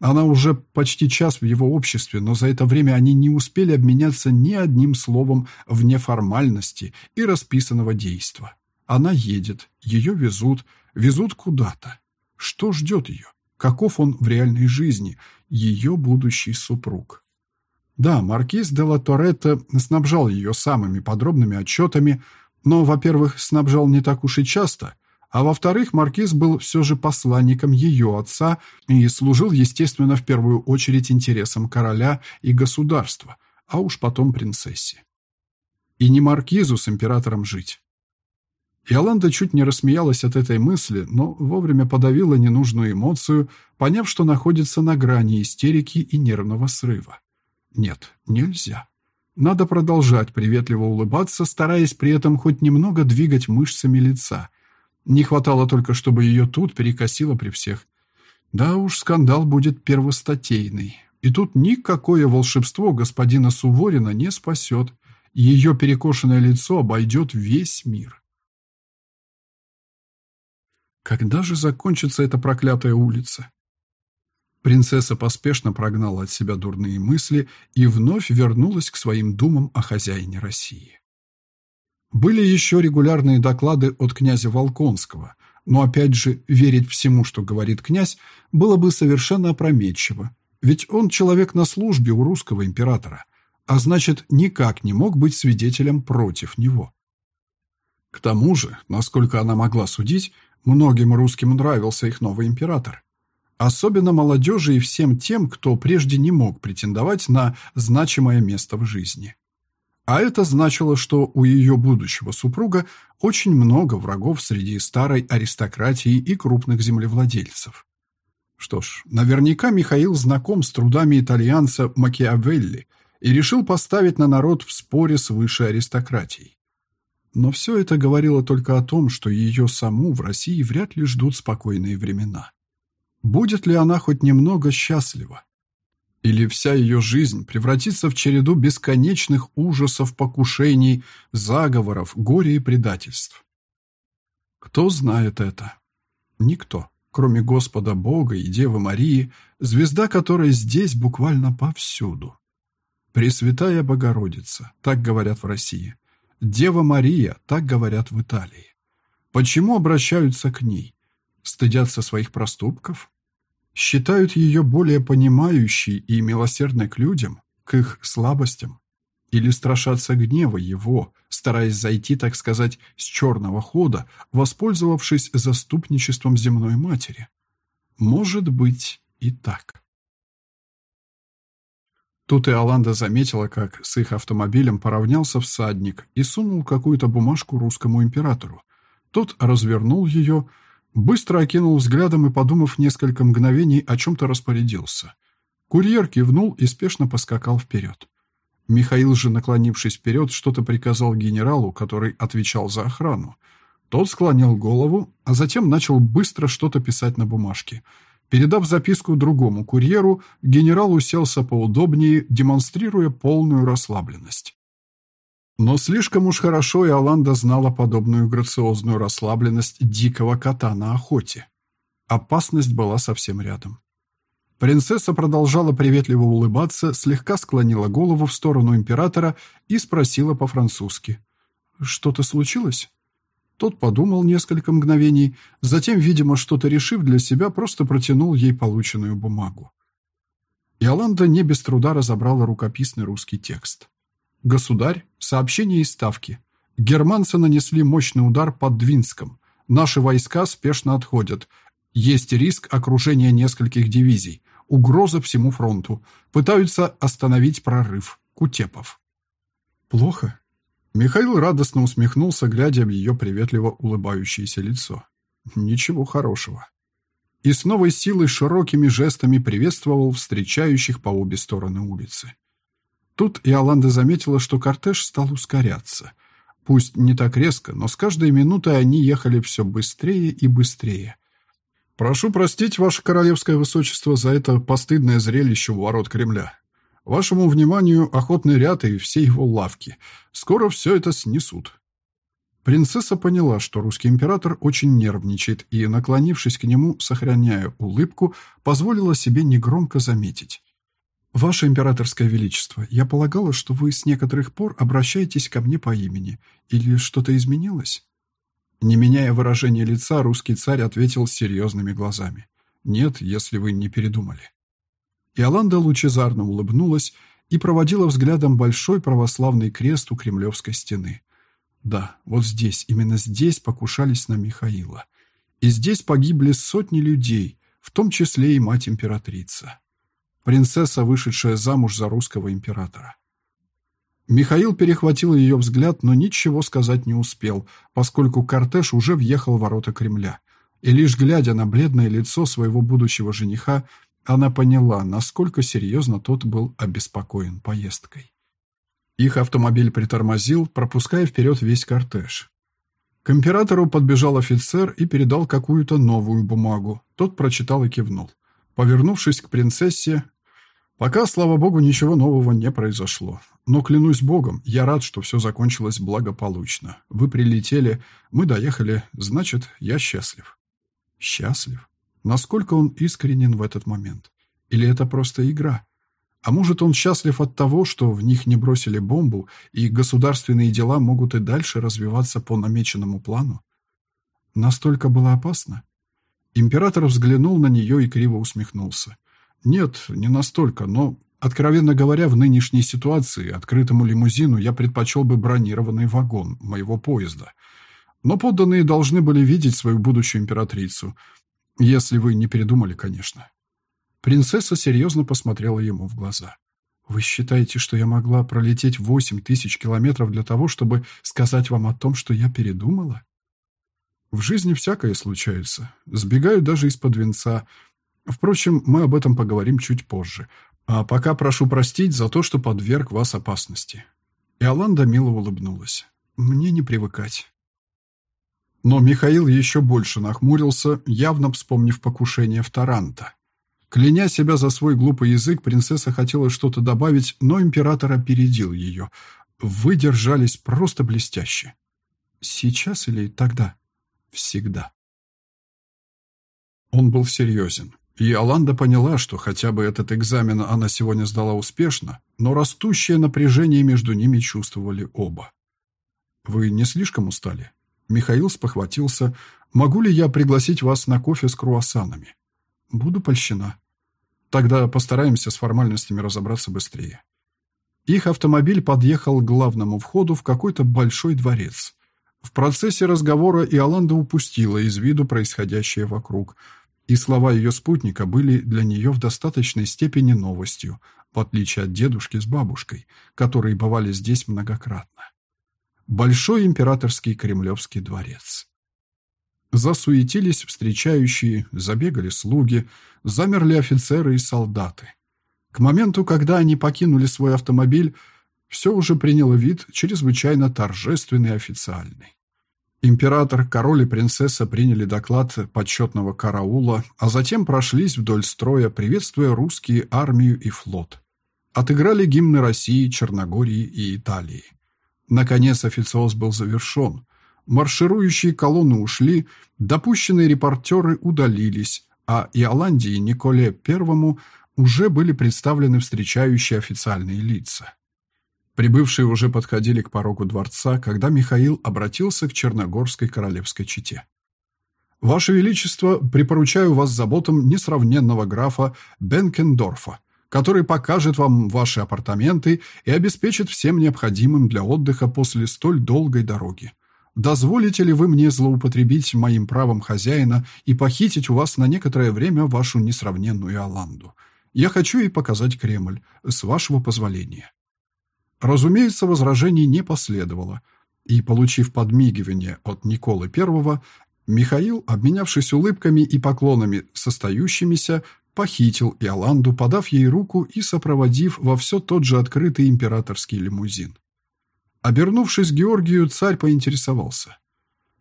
Speaker 1: Она уже почти час в его обществе, но за это время они не успели обменяться ни одним словом вне формальности и расписанного действа. Она едет, ее везут, везут куда-то. Что ждет ее? Каков он в реальной жизни, ее будущий супруг? Да, маркиз де ла Торетто снабжал ее самыми подробными отчетами, но, во-первых, снабжал не так уж и часто, а во-вторых, маркиз был все же посланником ее отца и служил, естественно, в первую очередь интересам короля и государства, а уж потом принцессе. И не маркизу с императором жить. Иоланда чуть не рассмеялась от этой мысли, но вовремя подавила ненужную эмоцию, поняв, что находится на грани истерики и нервного срыва. Нет, нельзя. Надо продолжать приветливо улыбаться, стараясь при этом хоть немного двигать мышцами лица. Не хватало только, чтобы ее тут перекосило при всех. Да уж, скандал будет первостатейный. И тут никакое волшебство господина Суворина не спасет. Ее перекошенное лицо обойдет весь мир. Когда же закончится эта проклятая улица? Принцесса поспешно прогнала от себя дурные мысли и вновь вернулась к своим думам о хозяине России. Были еще регулярные доклады от князя Волконского, но опять же верить всему, что говорит князь, было бы совершенно опрометчиво, ведь он человек на службе у русского императора, а значит, никак не мог быть свидетелем против него. К тому же, насколько она могла судить, многим русским нравился их новый император. Особенно молодежи и всем тем, кто прежде не мог претендовать на значимое место в жизни. А это значило, что у ее будущего супруга очень много врагов среди старой аристократии и крупных землевладельцев. Что ж, наверняка Михаил знаком с трудами итальянца Макиавелли и решил поставить на народ в споре с высшей аристократией. Но все это говорило только о том, что ее саму в России вряд ли ждут спокойные времена. Будет ли она хоть немного счастлива? Или вся ее жизнь превратится в череду бесконечных ужасов, покушений, заговоров, горя и предательств? Кто знает это? Никто, кроме Господа Бога и Девы Марии, звезда которой здесь буквально повсюду. Пресвятая Богородица, так говорят в России. Дева Мария, так говорят в Италии. Почему обращаются к ней? Стыдятся своих проступков? считают ее более понимающей и милосердной к людям, к их слабостям, или страшатся гнева его, стараясь зайти, так сказать, с черного хода, воспользовавшись заступничеством земной матери. Может быть и так. Тут и Аланда заметила, как с их автомобилем поравнялся всадник и сунул какую-то бумажку русскому императору. Тот развернул ее, Быстро окинул взглядом и, подумав несколько мгновений, о чем-то распорядился. Курьер кивнул и спешно поскакал вперед. Михаил же, наклонившись вперед, что-то приказал генералу, который отвечал за охрану. Тот склонил голову, а затем начал быстро что-то писать на бумажке. Передав записку другому курьеру, генерал уселся поудобнее, демонстрируя полную расслабленность. Но слишком уж хорошо Иоланда знала подобную грациозную расслабленность дикого кота на охоте. Опасность была совсем рядом. Принцесса продолжала приветливо улыбаться, слегка склонила голову в сторону императора и спросила по-французски. «Что-то случилось?» Тот подумал несколько мгновений, затем, видимо, что-то решив для себя, просто протянул ей полученную бумагу. Иоланда не без труда разобрала рукописный русский текст. Государь, сообщение из Ставки. Германцы нанесли мощный удар под Двинском. Наши войска спешно отходят. Есть риск окружения нескольких дивизий. Угроза всему фронту. Пытаются остановить прорыв. Кутепов. Плохо. Михаил радостно усмехнулся, глядя в ее приветливо улыбающееся лицо. Ничего хорошего. И с новой силой широкими жестами приветствовал встречающих по обе стороны улицы. Тут Иоланда заметила, что кортеж стал ускоряться. Пусть не так резко, но с каждой минутой они ехали все быстрее и быстрее. «Прошу простить, ваше королевское высочество, за это постыдное зрелище у ворот Кремля. Вашему вниманию охотный ряд и все его лавки. Скоро все это снесут». Принцесса поняла, что русский император очень нервничает и, наклонившись к нему, сохраняя улыбку, позволила себе негромко заметить. «Ваше императорское величество, я полагала, что вы с некоторых пор обращаетесь ко мне по имени. Или что-то изменилось?» Не меняя выражения лица, русский царь ответил серьезными глазами. «Нет, если вы не передумали». Иоланда лучезарно улыбнулась и проводила взглядом большой православный крест у Кремлевской стены. Да, вот здесь, именно здесь покушались на Михаила. И здесь погибли сотни людей, в том числе и мать-императрица. Принцесса, вышедшая замуж за русского императора. Михаил перехватил ее взгляд, но ничего сказать не успел, поскольку кортеж уже въехал в ворота Кремля. И лишь глядя на бледное лицо своего будущего жениха, она поняла, насколько серьезно тот был обеспокоен поездкой. Их автомобиль притормозил, пропуская вперед весь кортеж. К императору подбежал офицер и передал какую-то новую бумагу. Тот прочитал и кивнул. Повернувшись к принцессе, Пока, слава богу, ничего нового не произошло. Но, клянусь богом, я рад, что все закончилось благополучно. Вы прилетели, мы доехали, значит, я счастлив. Счастлив? Насколько он искренен в этот момент? Или это просто игра? А может, он счастлив от того, что в них не бросили бомбу, и государственные дела могут и дальше развиваться по намеченному плану? Настолько было опасно? Император взглянул на нее и криво усмехнулся. Нет, не настолько, но, откровенно говоря, в нынешней ситуации открытому лимузину я предпочел бы бронированный вагон моего поезда. Но подданные должны были видеть свою будущую императрицу. Если вы не передумали, конечно. Принцесса серьезно посмотрела ему в глаза. Вы считаете, что я могла пролететь восемь тысяч километров для того, чтобы сказать вам о том, что я передумала? В жизни всякое случается. Сбегаю даже из-под венца. Впрочем, мы об этом поговорим чуть позже. А пока прошу простить за то, что подверг вас опасности. Иоланда мило улыбнулась. Мне не привыкать. Но Михаил еще больше нахмурился, явно вспомнив покушение в Таранто. Кляня себя за свой глупый язык, принцесса хотела что-то добавить, но император опередил ее. Вы держались просто блестяще. Сейчас или тогда? Всегда. Он был серьезен. И Аланда поняла, что хотя бы этот экзамен она сегодня сдала успешно, но растущее напряжение между ними чувствовали оба. «Вы не слишком устали?» Михаил спохватился. «Могу ли я пригласить вас на кофе с круассанами?» «Буду польщена». «Тогда постараемся с формальностями разобраться быстрее». Их автомобиль подъехал к главному входу в какой-то большой дворец. В процессе разговора Иоланда упустила из виду происходящее вокруг, и слова ее спутника были для нее в достаточной степени новостью, в отличие от дедушки с бабушкой, которые бывали здесь многократно. Большой императорский кремлевский дворец. Засуетились встречающие, забегали слуги, замерли офицеры и солдаты. К моменту, когда они покинули свой автомобиль, все уже приняло вид чрезвычайно торжественный и официальный. Император, король и принцесса приняли доклад почетного караула, а затем прошлись вдоль строя, приветствуя русские армию и флот. Отыграли гимны России, Черногории и Италии. Наконец официоз был завершен. Марширующие колонны ушли, допущенные репортеры удалились, а Иоландии Николе I уже были представлены встречающие официальные лица. Прибывшие уже подходили к порогу дворца, когда Михаил обратился к Черногорской королевской чете. «Ваше Величество, припоручаю вас заботам несравненного графа Бенкендорфа, который покажет вам ваши апартаменты и обеспечит всем необходимым для отдыха после столь долгой дороги. Дозволите ли вы мне злоупотребить моим правом хозяина и похитить у вас на некоторое время вашу несравненную Аланду? Я хочу ей показать Кремль, с вашего позволения». Разумеется, возражений не последовало, и, получив подмигивание от Николы I, Михаил, обменявшись улыбками и поклонами состоящимися, похитил Иоланду, подав ей руку и сопроводив во все тот же открытый императорский лимузин. Обернувшись к Георгию, царь поинтересовался.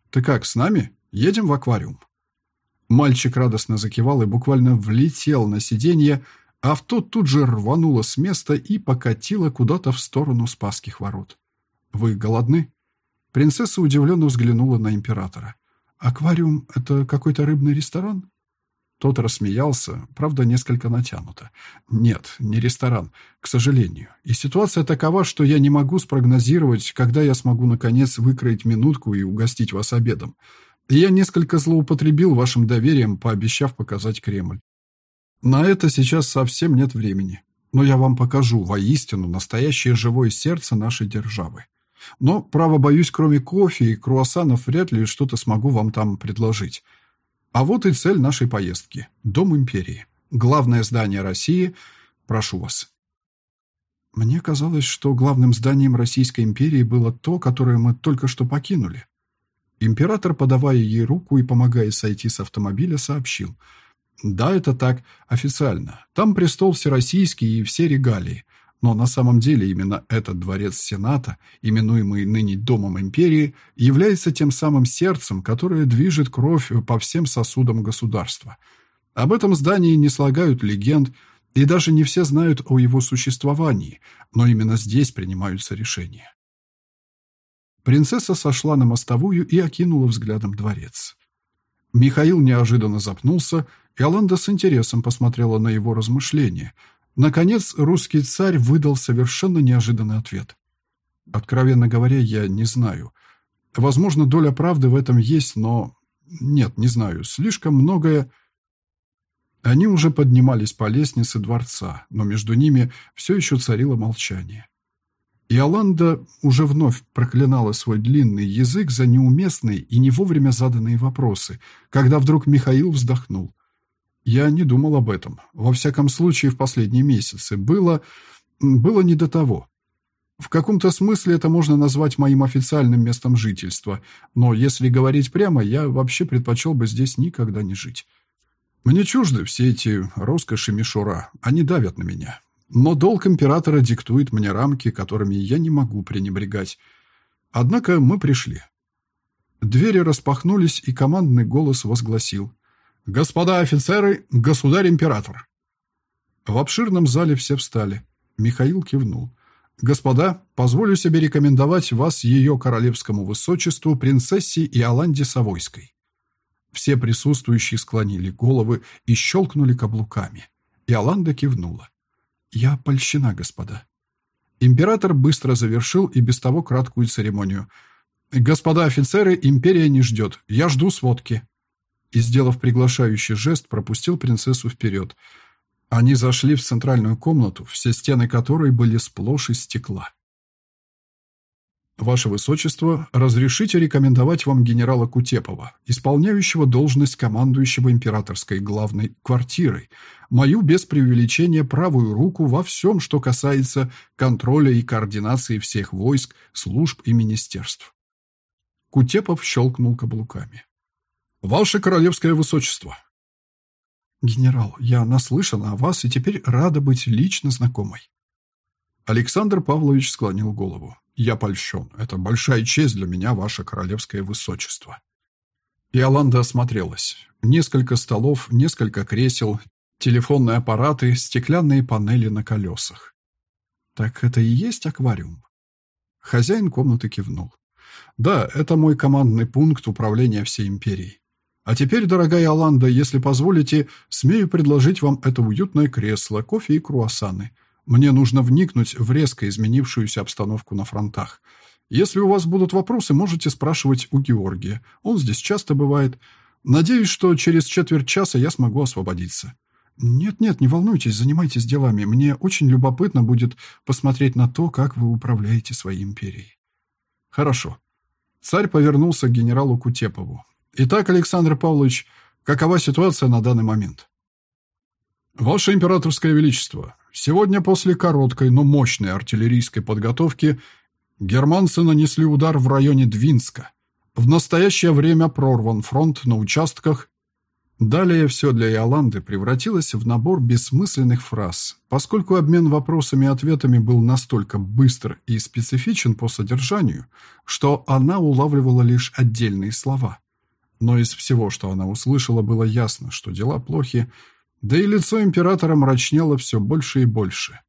Speaker 1: «Ты как, с нами? Едем в аквариум?» Мальчик радостно закивал и буквально влетел на сиденье, Авто тут же рвануло с места и покатило куда-то в сторону Спасских ворот. «Вы голодны?» Принцесса удивленно взглянула на императора. «Аквариум — это какой-то рыбный ресторан?» Тот рассмеялся, правда, несколько натянуто. «Нет, не ресторан, к сожалению. И ситуация такова, что я не могу спрогнозировать, когда я смогу, наконец, выкроить минутку и угостить вас обедом. Я несколько злоупотребил вашим доверием, пообещав показать Кремль. На это сейчас совсем нет времени. Но я вам покажу воистину настоящее живое сердце нашей державы. Но, право, боюсь, кроме кофе и круассанов вряд ли что-то смогу вам там предложить. А вот и цель нашей поездки – Дом империи. Главное здание России. Прошу вас. Мне казалось, что главным зданием Российской империи было то, которое мы только что покинули. Император, подавая ей руку и помогая сойти с автомобиля, сообщил – да, это так, официально. Там престол всероссийский и все регалии. Но на самом деле именно этот дворец Сената, именуемый ныне Домом империи, является тем самым сердцем, которое движет кровь по всем сосудам государства. Об этом здании не слагают легенд, и даже не все знают о его существовании, но именно здесь принимаются решения. Принцесса сошла на мостовую и окинула взглядом дворец. Михаил неожиданно запнулся, Иоланда с интересом посмотрела на его размышления. Наконец, русский царь выдал совершенно неожиданный ответ. «Откровенно говоря, я не знаю. Возможно, доля правды в этом есть, но... Нет, не знаю. Слишком многое...» Они уже поднимались по лестнице дворца, но между ними все еще царило молчание. Иоланда уже вновь проклинала свой длинный язык за неуместные и не вовремя заданные вопросы, когда вдруг Михаил вздохнул. Я не думал об этом. Во всяком случае, в последние месяцы было... было не до того. В каком-то смысле это можно назвать моим официальным местом жительства, но если говорить прямо, я вообще предпочел бы здесь никогда не жить. Мне чужды все эти роскоши мишура, они давят на меня. Но долг императора диктует мне рамки, которыми я не могу пренебрегать. Однако мы пришли. Двери распахнулись, и командный голос возгласил. «Господа офицеры, государь-император!» В обширном зале все встали. Михаил кивнул. «Господа, позволю себе рекомендовать вас ее королевскому высочеству принцессе Иоланде Савойской». Все присутствующие склонили головы и щелкнули каблуками. Иоланда кивнула. «Я польщена, господа». Император быстро завершил и без того краткую церемонию. «Господа офицеры, империя не ждет. Я жду сводки». И, сделав приглашающий жест, пропустил принцессу вперед – они зашли в центральную комнату, все стены которой были сплошь из стекла. Ваше Высочество, разрешите рекомендовать вам генерала Кутепова, исполняющего должность командующего императорской главной квартирой, мою без преувеличения правую руку во всем, что касается контроля и координации всех войск, служб и министерств. Кутепов щелкнул каблуками. «Ваше Королевское Высочество, «Генерал, я наслышана о вас и теперь рада быть лично знакомой». Александр Павлович склонил голову. «Я польщен. Это большая честь для меня, ваше королевское высочество». Иоланда осмотрелась. Несколько столов, несколько кресел, телефонные аппараты, стеклянные панели на колесах. «Так это и есть аквариум?» Хозяин комнаты кивнул. «Да, это мой командный пункт управления всей империей. А теперь, дорогая Аланда, если позволите, смею предложить вам это уютное кресло, кофе и круассаны. Мне нужно вникнуть в резко изменившуюся обстановку на фронтах. Если у вас будут вопросы, можете спрашивать у Георгия. Он здесь часто бывает. Надеюсь, что через четверть часа я смогу освободиться. Нет-нет, не волнуйтесь, занимайтесь делами. Мне очень любопытно будет посмотреть на то, как вы управляете своей империей. Хорошо. Царь повернулся к генералу Кутепову. Итак, Александр Павлович, какова ситуация на данный момент? Ваше императорское величество, сегодня после короткой, но мощной артиллерийской подготовки германцы нанесли удар в районе Двинска. В настоящее время прорван фронт на участках. Далее все для Иоланды превратилось в набор бессмысленных фраз, поскольку обмен вопросами и ответами был настолько быстр и специфичен по содержанию, что она улавливала лишь отдельные слова – но из всего, что она услышала, было ясно, что дела плохи, да и лицо императора мрачнело все больше и больше.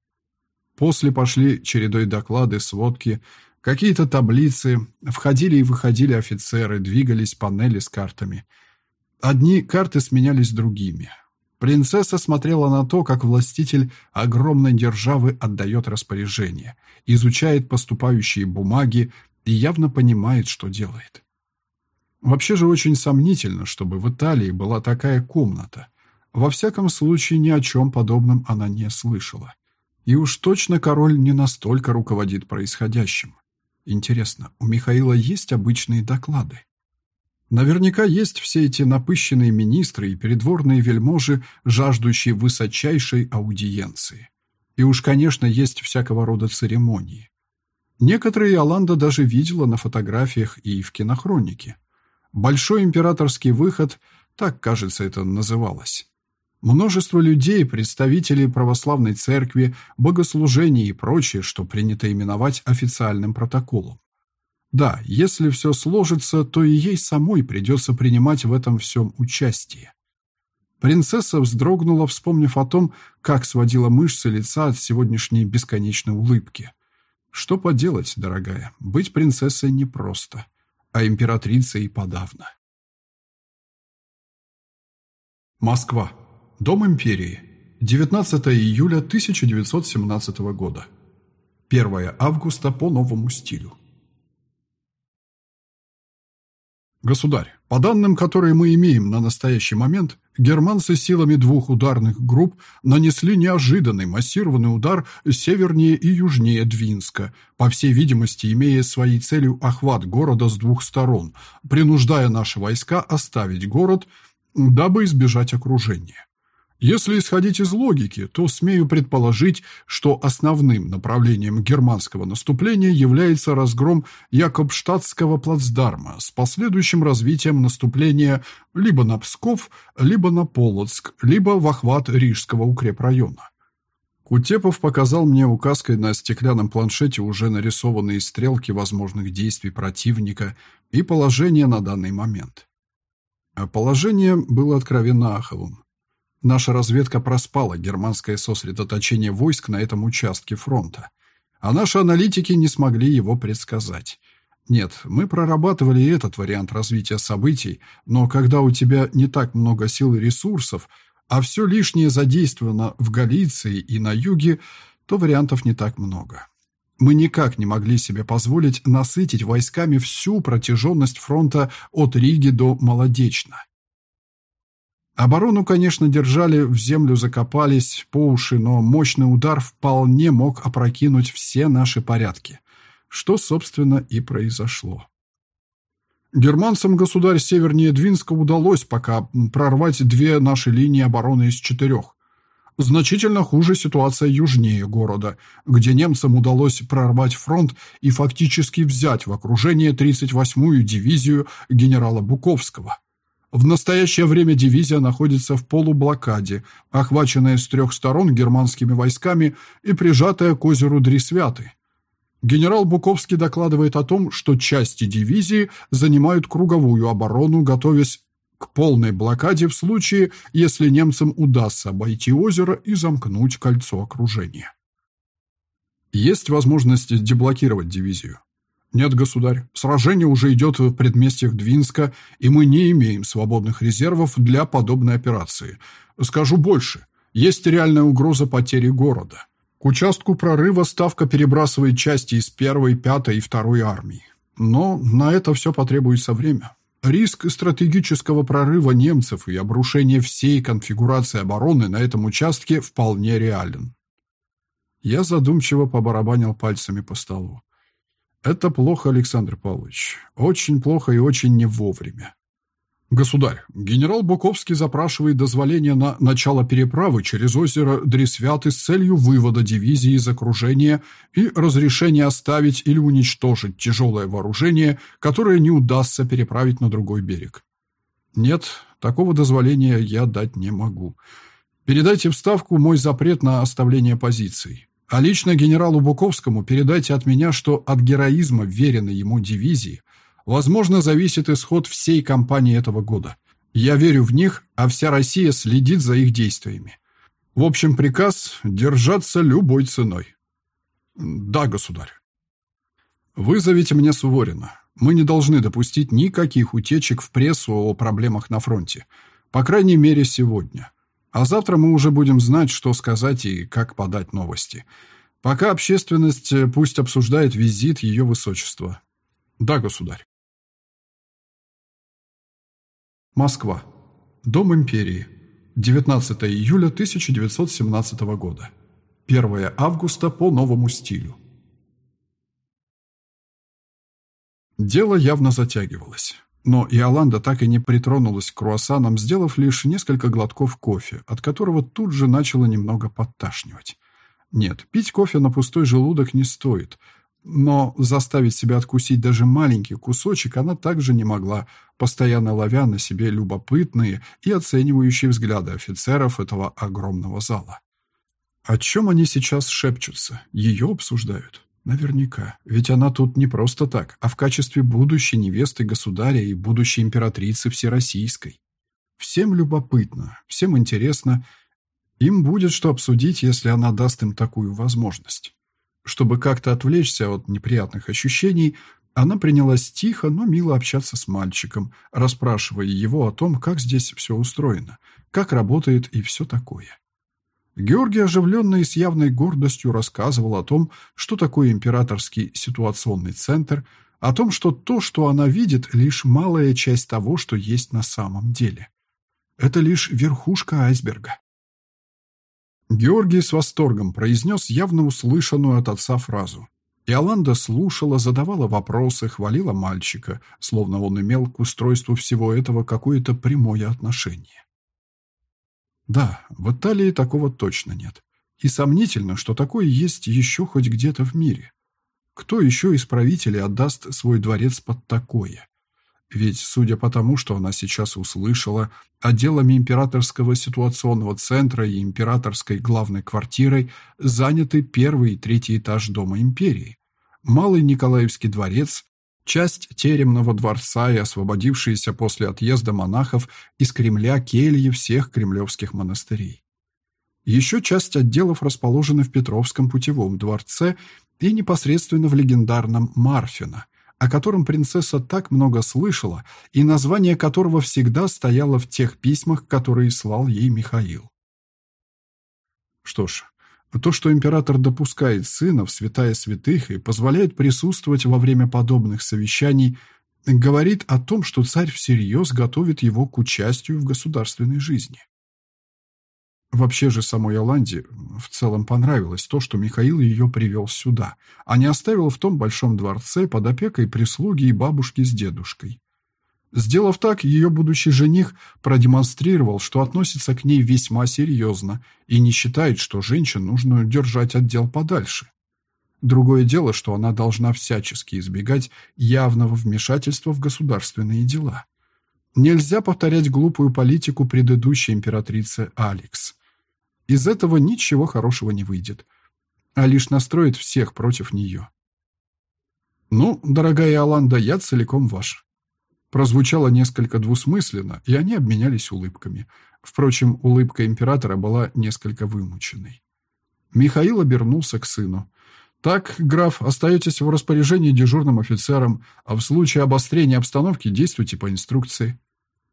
Speaker 1: После пошли чередой доклады, сводки, какие-то таблицы, входили и выходили офицеры, двигались панели с картами. Одни карты сменялись другими. Принцесса смотрела на то, как властитель огромной державы отдает распоряжение, изучает поступающие бумаги и явно понимает, что делает. Вообще же очень сомнительно, чтобы в Италии была такая комната. Во всяком случае, ни о чем подобном она не слышала. И уж точно король не настолько руководит происходящим. Интересно, у Михаила есть обычные доклады? Наверняка есть все эти напыщенные министры и передворные вельможи, жаждущие высочайшей аудиенции. И уж, конечно, есть всякого рода церемонии. Некоторые Аланда даже видела на фотографиях и в кинохронике. Большой императорский выход, так, кажется, это называлось. Множество людей, представителей православной церкви, богослужений и прочее, что принято именовать официальным протоколом. Да, если все сложится, то и ей самой придется принимать в этом всем участие. Принцесса вздрогнула, вспомнив о том, как сводила мышцы лица от сегодняшней бесконечной улыбки. Что поделать, дорогая, быть принцессой непросто а императрица и подавно. Москва. Дом империи. 19 июля 1917 года. 1 августа по новому стилю. Государь, по данным, которые мы имеем на настоящий момент, германцы силами двух ударных групп нанесли неожиданный массированный удар севернее и южнее Двинска, по всей видимости, имея своей целью охват города с двух сторон, принуждая наши войска оставить город, дабы избежать окружения. Если исходить из логики, то смею предположить, что основным направлением германского наступления является разгром Якобштадтского плацдарма с последующим развитием наступления либо на Псков, либо на Полоцк, либо в охват Рижского укрепрайона. Кутепов показал мне указкой на стеклянном планшете уже нарисованные стрелки возможных действий противника и положение на данный момент. Положение было откровенно аховым. Наша разведка проспала германское сосредоточение войск на этом участке фронта, а наши аналитики не смогли его предсказать. Нет, мы прорабатывали этот вариант развития событий, но когда у тебя не так много сил и ресурсов, а все лишнее задействовано в Галиции и на юге, то вариантов не так много. Мы никак не могли себе позволить насытить войсками всю протяженность фронта от Риги до Молодечно. Оборону, конечно, держали, в землю закопались по уши, но мощный удар вполне мог опрокинуть все наши порядки, что, собственно, и произошло. Германцам государь севернее Двинска удалось пока прорвать две наши линии обороны из четырех. Значительно хуже ситуация южнее города, где немцам удалось прорвать фронт и фактически взять в окружение 38-ю дивизию генерала Буковского. В настоящее время дивизия находится в полублокаде, охваченная с трех сторон германскими войсками и прижатая к озеру Дрисвяты. Генерал Буковский докладывает о том, что части дивизии занимают круговую оборону, готовясь к полной блокаде в случае, если немцам удастся обойти озеро и замкнуть кольцо окружения. Есть возможность деблокировать дивизию. «Нет, государь, сражение уже идет в предместьях Двинска, и мы не имеем свободных резервов для подобной операции. Скажу больше, есть реальная угроза потери города. К участку прорыва Ставка перебрасывает части из первой, пятой и второй армии. Но на это все потребуется время. Риск стратегического прорыва немцев и обрушения всей конфигурации обороны на этом участке вполне реален». Я задумчиво побарабанил пальцами по столу. Это плохо, Александр Павлович. Очень плохо и очень не вовремя. Государь, генерал Буковский запрашивает дозволение на начало переправы через озеро Дресвяты с целью вывода дивизии из окружения и разрешения оставить или уничтожить тяжелое вооружение, которое не удастся переправить на другой берег. Нет, такого дозволения я дать не могу. Передайте в Ставку мой запрет на оставление позиций. А лично генералу Буковскому передайте от меня, что от героизма веренной ему дивизии, возможно, зависит исход всей кампании этого года. Я верю в них, а вся Россия следит за их действиями. В общем, приказ – держаться любой ценой. Да, государь. Вызовите мне Суворина. Мы не должны допустить никаких утечек в прессу о проблемах на фронте. По крайней мере, сегодня. А завтра мы уже будем знать, что сказать и как подать новости. Пока общественность э, пусть обсуждает визит ее высочества. Да, государь. Москва. Дом империи. 19 июля 1917 года. 1 августа по новому стилю. Дело явно затягивалось. Но Иоланда так и не притронулась к круассанам, сделав лишь несколько глотков кофе, от которого тут же начало немного подташнивать. Нет, пить кофе на пустой желудок не стоит, но заставить себя откусить даже маленький кусочек она также не могла, постоянно ловя на себе любопытные и оценивающие взгляды офицеров этого огромного зала. О чем они сейчас шепчутся? Ее обсуждают? Наверняка. Ведь она тут не просто так, а в качестве будущей невесты государя и будущей императрицы Всероссийской. Всем любопытно, всем интересно. Им будет что обсудить, если она даст им такую возможность. Чтобы как-то отвлечься от неприятных ощущений, она принялась тихо, но мило общаться с мальчиком, расспрашивая его о том, как здесь все устроено, как работает и все такое. Георгий оживленно и с явной гордостью рассказывал о том, что такое императорский ситуационный центр, о том, что то, что она видит, лишь малая часть того, что есть на самом деле. Это лишь верхушка айсберга. Георгий с восторгом произнес явно услышанную от отца фразу. Иоланда слушала, задавала вопросы, хвалила мальчика, словно он имел к устройству всего этого какое-то прямое отношение. Да, в Италии такого точно нет. И сомнительно, что такое есть еще хоть где-то в мире. Кто еще из правителей отдаст свой дворец под такое? Ведь, судя по тому, что она сейчас услышала, отделами императорского ситуационного центра и императорской главной квартирой заняты первый и третий этаж Дома империи. Малый Николаевский дворец, часть Теремного дворца и освободившиеся после отъезда монахов из Кремля кельи всех кремлевских монастырей. Еще часть отделов расположены в Петровском путевом дворце и непосредственно в легендарном Марфино, о котором принцесса так много слышала и название которого всегда стояло в тех письмах, которые слал ей Михаил. Что ж, то, что император допускает сына в святая святых и позволяет присутствовать во время подобных совещаний, говорит о том, что царь всерьез готовит его к участию в государственной жизни. Вообще же самой Оланде в целом понравилось то, что Михаил ее привел сюда, а не оставил в том большом дворце под опекой прислуги и бабушки с дедушкой. Сделав так, ее будущий жених продемонстрировал, что относится к ней весьма серьезно и не считает, что женщин нужно держать отдел подальше. Другое дело, что она должна всячески избегать явного вмешательства в государственные дела. Нельзя повторять глупую политику предыдущей императрицы Алекс – из этого ничего хорошего не выйдет, а лишь настроит всех против нее. «Ну, дорогая Аланда, я целиком ваш». Прозвучало несколько двусмысленно, и они обменялись улыбками. Впрочем, улыбка императора была несколько вымученной. Михаил обернулся к сыну. «Так, граф, остаетесь в распоряжении дежурным офицером, а в случае обострения обстановки действуйте по инструкции».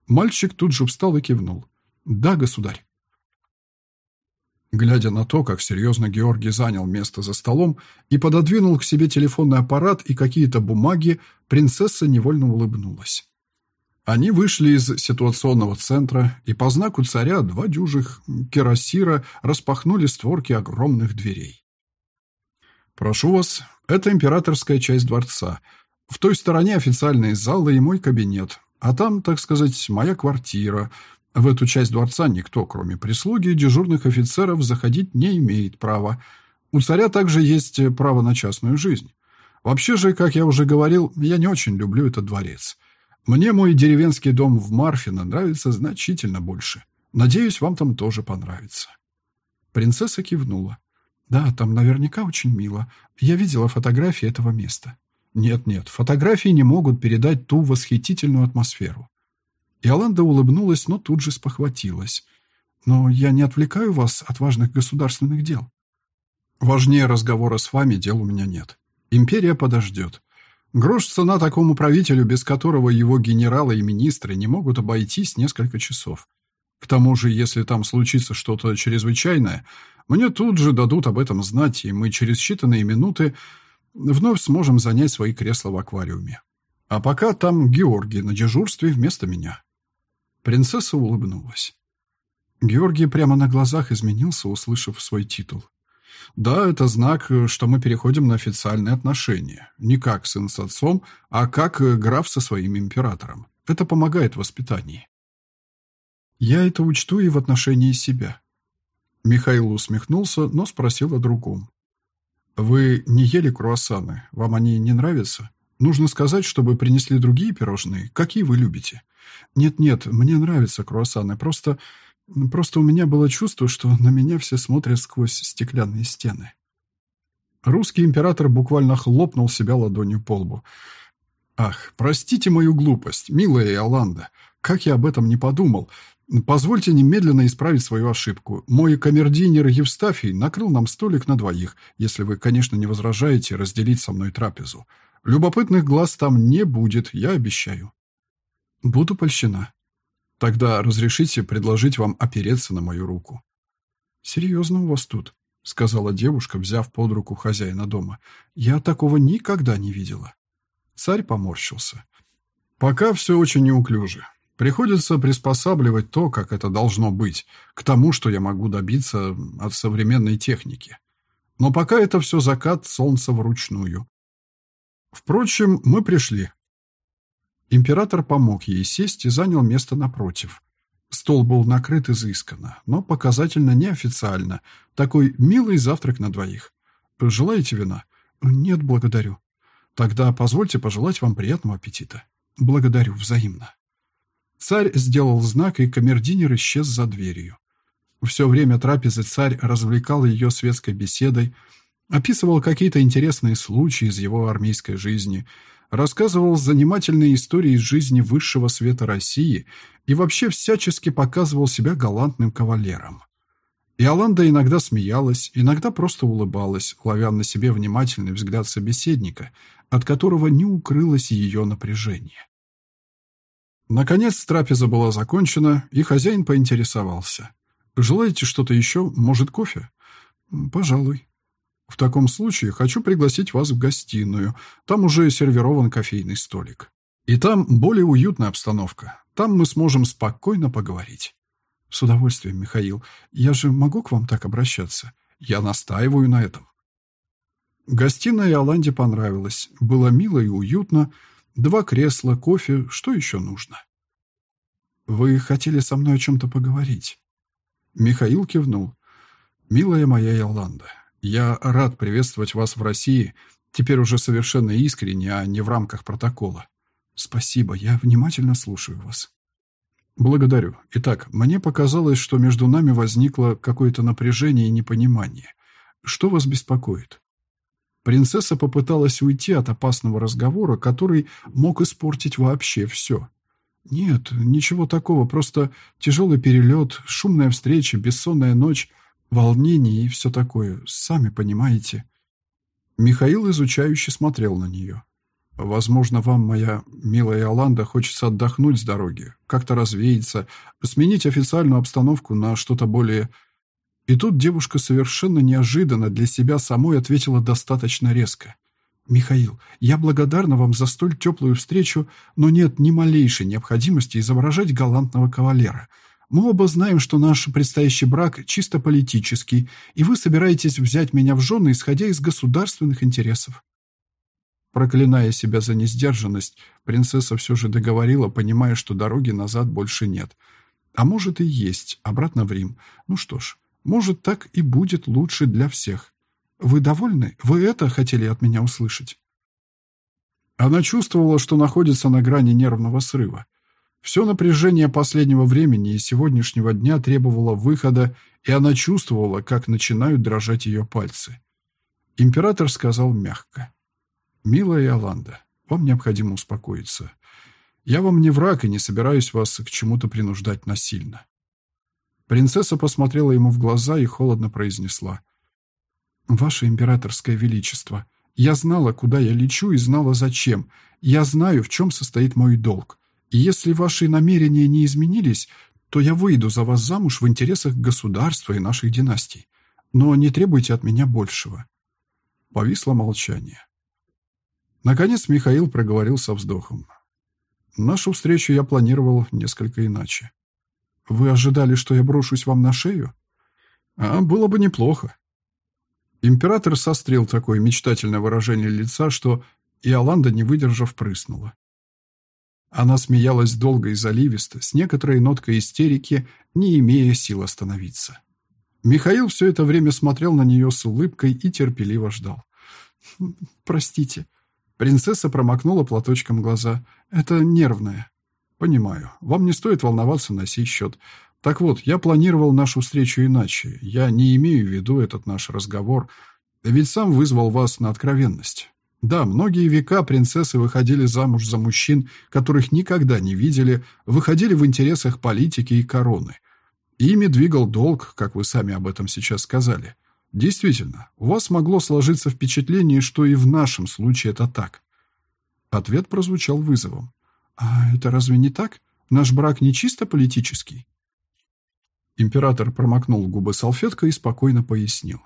Speaker 1: Мальчик тут же встал и кивнул. «Да, государь». Глядя на то, как серьезно Георгий занял место за столом и пододвинул к себе телефонный аппарат и какие-то бумаги, принцесса невольно улыбнулась. Они вышли из ситуационного центра, и по знаку царя два дюжих керосира распахнули створки огромных дверей. «Прошу вас, это императорская часть дворца. В той стороне официальные залы и мой кабинет, а там, так сказать, моя квартира, в эту часть дворца никто, кроме прислуги и дежурных офицеров, заходить не имеет права. У царя также есть право на частную жизнь. Вообще же, как я уже говорил, я не очень люблю этот дворец. Мне мой деревенский дом в Марфино нравится значительно больше. Надеюсь, вам там тоже понравится». Принцесса кивнула. «Да, там наверняка очень мило. Я видела фотографии этого места». «Нет-нет, фотографии не могут передать ту восхитительную атмосферу. Иоланда улыбнулась, но тут же спохватилась. «Но я не отвлекаю вас от важных государственных дел. Важнее разговора с вами дел у меня нет. Империя подождет. Грош цена такому правителю, без которого его генералы и министры не могут обойтись несколько часов. К тому же, если там случится что-то чрезвычайное, мне тут же дадут об этом знать, и мы через считанные минуты вновь сможем занять свои кресла в аквариуме. А пока там Георгий на дежурстве вместо меня. Принцесса улыбнулась. Георгий прямо на глазах изменился, услышав свой титул. Да, это знак, что мы переходим на официальные отношения. Не как сын с отцом, а как граф со своим императором. Это помогает в воспитании. Я это учту и в отношении себя. Михаил усмехнулся, но спросил о другом. Вы не ели круассаны? Вам они не нравятся? Нужно сказать, чтобы принесли другие пирожные, какие вы любите. Нет-нет, мне нравятся круассаны, просто... Просто у меня было чувство, что на меня все смотрят сквозь стеклянные стены. Русский император буквально хлопнул себя ладонью по лбу. «Ах, простите мою глупость, милая Иоланда. Как я об этом не подумал. Позвольте немедленно исправить свою ошибку. Мой камердинер Евстафий накрыл нам столик на двоих, если вы, конечно, не возражаете разделить со мной трапезу. Любопытных глаз там не будет, я обещаю». Буду польщена. Тогда разрешите предложить вам опереться на мою руку. Серьезно у вас тут, сказала девушка, взяв под руку хозяина дома. Я такого никогда не видела. Царь поморщился. Пока все очень неуклюже. Приходится приспосабливать то, как это должно быть, к тому, что я могу добиться от современной техники. Но пока это все закат солнца вручную. Впрочем, мы пришли. Император помог ей сесть и занял место напротив. Стол был накрыт изысканно, но показательно неофициально. Такой милый завтрак на двоих. Желаете вина? Нет, благодарю. Тогда позвольте пожелать вам приятного аппетита. Благодарю взаимно. Царь сделал знак, и камердинер исчез за дверью. Все время трапезы царь развлекал ее светской беседой, описывал какие-то интересные случаи из его армейской жизни, рассказывал занимательные истории из жизни высшего света России и вообще всячески показывал себя галантным кавалером. Иоланда иногда смеялась, иногда просто улыбалась, ловя на себе внимательный взгляд собеседника, от которого не укрылось ее напряжение. Наконец трапеза была закончена, и хозяин поинтересовался. «Желаете что-то еще? Может, кофе?» «Пожалуй». «В таком случае хочу пригласить вас в гостиную. Там уже сервирован кофейный столик. И там более уютная обстановка. Там мы сможем спокойно поговорить». «С удовольствием, Михаил. Я же могу к вам так обращаться? Я настаиваю на этом». Гостиная Иоланде понравилась. Было мило и уютно, Два кресла, кофе, что еще нужно? Вы хотели со мной о чем-то поговорить? Михаил кивнул. Милая моя Иоланда, я рад приветствовать вас в России, теперь уже совершенно искренне, а не в рамках протокола. Спасибо, я внимательно слушаю вас. Благодарю. Итак, мне показалось, что между нами возникло какое-то напряжение и непонимание. Что вас беспокоит? Принцесса попыталась уйти от опасного разговора, который мог испортить вообще все. «Нет, ничего такого, просто тяжелый перелет, шумная встреча, бессонная ночь, волнение и все такое, сами понимаете». Михаил изучающе смотрел на нее. «Возможно, вам, моя милая Оланда, хочется отдохнуть с дороги, как-то развеяться, сменить официальную обстановку на что-то более и тут девушка совершенно неожиданно для себя самой ответила достаточно резко. «Михаил, я благодарна вам за столь теплую встречу, но нет ни малейшей необходимости изображать галантного кавалера. Мы оба знаем, что наш предстоящий брак чисто политический, и вы собираетесь взять меня в жены, исходя из государственных интересов». Проклиная себя за несдержанность, принцесса все же договорила, понимая, что дороги назад больше нет. А может и есть, обратно в Рим. Ну что ж, может, так и будет лучше для всех. Вы довольны? Вы это хотели от меня услышать?» Она чувствовала, что находится на грани нервного срыва. Все напряжение последнего времени и сегодняшнего дня требовало выхода, и она чувствовала, как начинают дрожать ее пальцы. Император сказал мягко. «Милая Иоланда, вам необходимо успокоиться. Я вам не враг и не собираюсь вас к чему-то принуждать насильно. Принцесса посмотрела ему в глаза и холодно произнесла. «Ваше императорское величество, я знала, куда я лечу и знала зачем. Я знаю, в чем состоит мой долг. Если ваши намерения не изменились, то я выйду за вас замуж в интересах государства и наших династий. Но не требуйте от меня большего». Повисло молчание. Наконец Михаил проговорил со вздохом. «Нашу встречу я планировал несколько иначе. Вы ожидали, что я брошусь вам на шею? А было бы неплохо. Император сострил такое мечтательное выражение лица, что Иоланда, не выдержав, прыснула. Она смеялась долго и заливисто, с некоторой ноткой истерики, не имея сил остановиться. Михаил все это время смотрел на нее с улыбкой и терпеливо ждал. «Простите». Принцесса промокнула платочком глаза. «Это нервное». «Понимаю. Вам не стоит волноваться на сей счет. Так вот, я планировал нашу встречу иначе. Я не имею в виду этот наш разговор, ведь сам вызвал вас на откровенность. Да, многие века принцессы выходили замуж за мужчин, которых никогда не видели, выходили в интересах политики и короны. Ими двигал долг, как вы сами об этом сейчас сказали. Действительно, у вас могло сложиться впечатление, что и в нашем случае это так. Ответ прозвучал вызовом. «А это разве не так? Наш брак не чисто политический?» Император промокнул губы салфеткой и спокойно пояснил.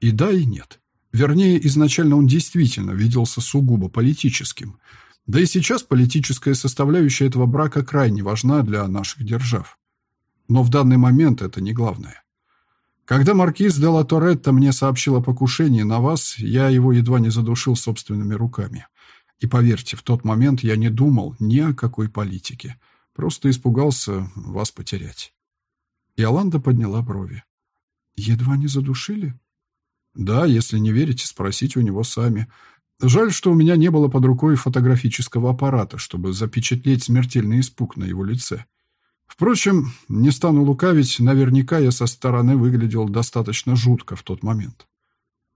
Speaker 1: «И да, и нет. Вернее, изначально он действительно виделся сугубо политическим. Да и сейчас политическая составляющая этого брака крайне важна для наших держав. Но в данный момент это не главное. Когда маркиз де ла Торетто мне сообщил о покушении на вас, я его едва не задушил собственными руками. И поверьте, в тот момент я не думал ни о какой политике. Просто испугался вас потерять». Иоланда подняла брови. «Едва не задушили?» «Да, если не верите, спросите у него сами. Жаль, что у меня не было под рукой фотографического аппарата, чтобы запечатлеть смертельный испуг на его лице. Впрочем, не стану лукавить, наверняка я со стороны выглядел достаточно жутко в тот момент.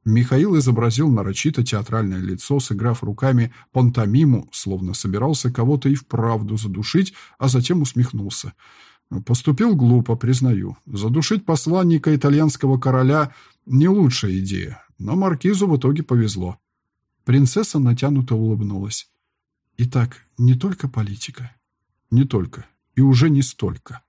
Speaker 1: Михаил изобразил нарочито театральное лицо, сыграв руками пантомиму, словно собирался кого-то и вправду задушить, а затем усмехнулся. Поступил глупо, признаю. Задушить посланника итальянского короля – не лучшая идея, но маркизу в итоге повезло. Принцесса натянуто улыбнулась. Итак, не только политика. Не только. И уже не столько.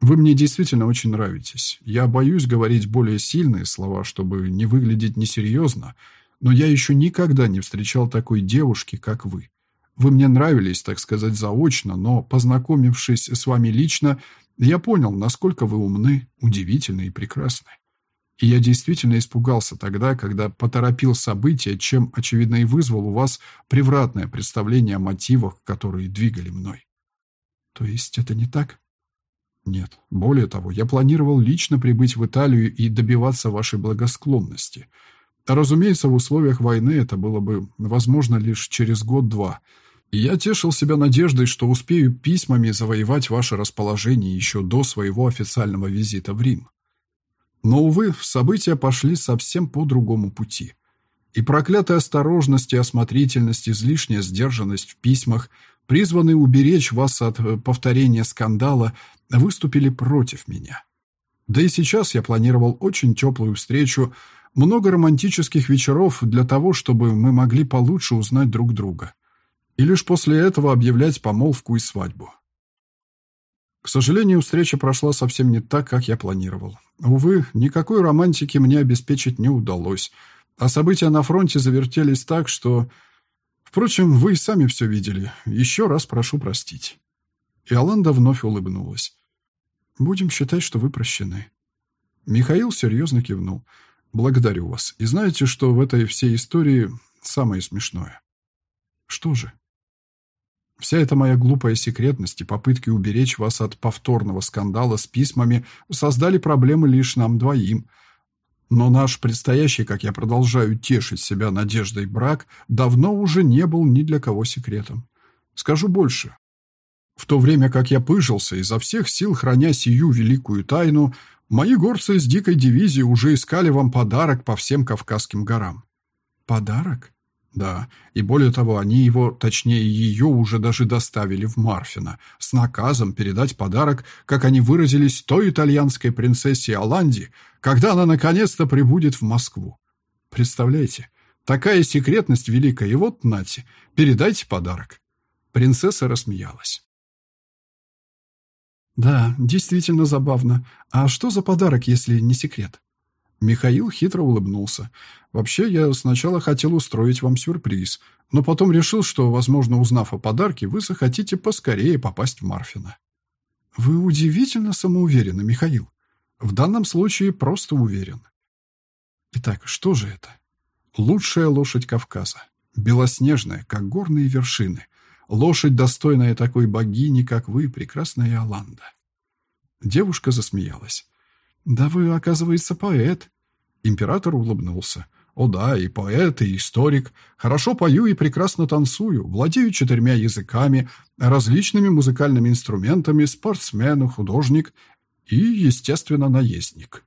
Speaker 1: Вы мне действительно очень нравитесь. Я боюсь говорить более сильные слова, чтобы не выглядеть несерьезно, но я еще никогда не встречал такой девушки, как вы. Вы мне нравились, так сказать, заочно, но, познакомившись с вами лично, я понял, насколько вы умны, удивительны и прекрасны. И я действительно испугался тогда, когда поторопил события, чем, очевидно, и вызвал у вас превратное представление о мотивах, которые двигали мной. То есть это не так? Нет. Более того, я планировал лично прибыть в Италию и добиваться вашей благосклонности. Разумеется, в условиях войны это было бы возможно лишь через год-два. И я тешил себя надеждой, что успею письмами завоевать ваше расположение еще до своего официального визита в Рим. Но, увы, события пошли совсем по другому пути. И проклятая осторожность и осмотрительность, излишняя сдержанность в письмах – призванные уберечь вас от э, повторения скандала, выступили против меня. Да и сейчас я планировал очень теплую встречу, много романтических вечеров для того, чтобы мы могли получше узнать друг друга. И лишь после этого объявлять помолвку и свадьбу. К сожалению, встреча прошла совсем не так, как я планировал. Увы, никакой романтики мне обеспечить не удалось, а события на фронте завертелись так, что Впрочем, вы и сами все видели. Еще раз прошу простить». Иоланда вновь улыбнулась. «Будем считать, что вы прощены». Михаил серьезно кивнул. «Благодарю вас. И знаете, что в этой всей истории самое смешное?» «Что же?» Вся эта моя глупая секретность и попытки уберечь вас от повторного скандала с письмами создали проблемы лишь нам двоим – но наш предстоящий, как я продолжаю тешить себя надеждой, брак давно уже не был ни для кого секретом. Скажу больше. В то время как я пыжился, изо всех сил храня сию великую тайну, мои горцы из дикой дивизии уже искали вам подарок по всем Кавказским горам. Подарок? Да, и более того, они его, точнее ее, уже даже доставили в Марфино с наказом передать подарок, как они выразились, той итальянской принцессе Аланди, когда она наконец-то прибудет в Москву. Представляете, такая секретность великая, и вот, нате, передайте подарок. Принцесса рассмеялась. Да, действительно забавно. А что за подарок, если не секрет? Михаил хитро улыбнулся. «Вообще, я сначала хотел устроить вам сюрприз, но потом решил, что, возможно, узнав о подарке, вы захотите поскорее попасть в Марфина». «Вы удивительно самоуверены, Михаил. В данном случае просто уверен». «Итак, что же это?» «Лучшая лошадь Кавказа. Белоснежная, как горные вершины. Лошадь, достойная такой богини, как вы, прекрасная Иоланда». Девушка засмеялась. «Да вы, оказывается, поэт. Император улыбнулся. «О да, и поэт, и историк. Хорошо пою и прекрасно танцую, владею четырьмя языками, различными музыкальными инструментами, спортсмен, художник и, естественно, наездник.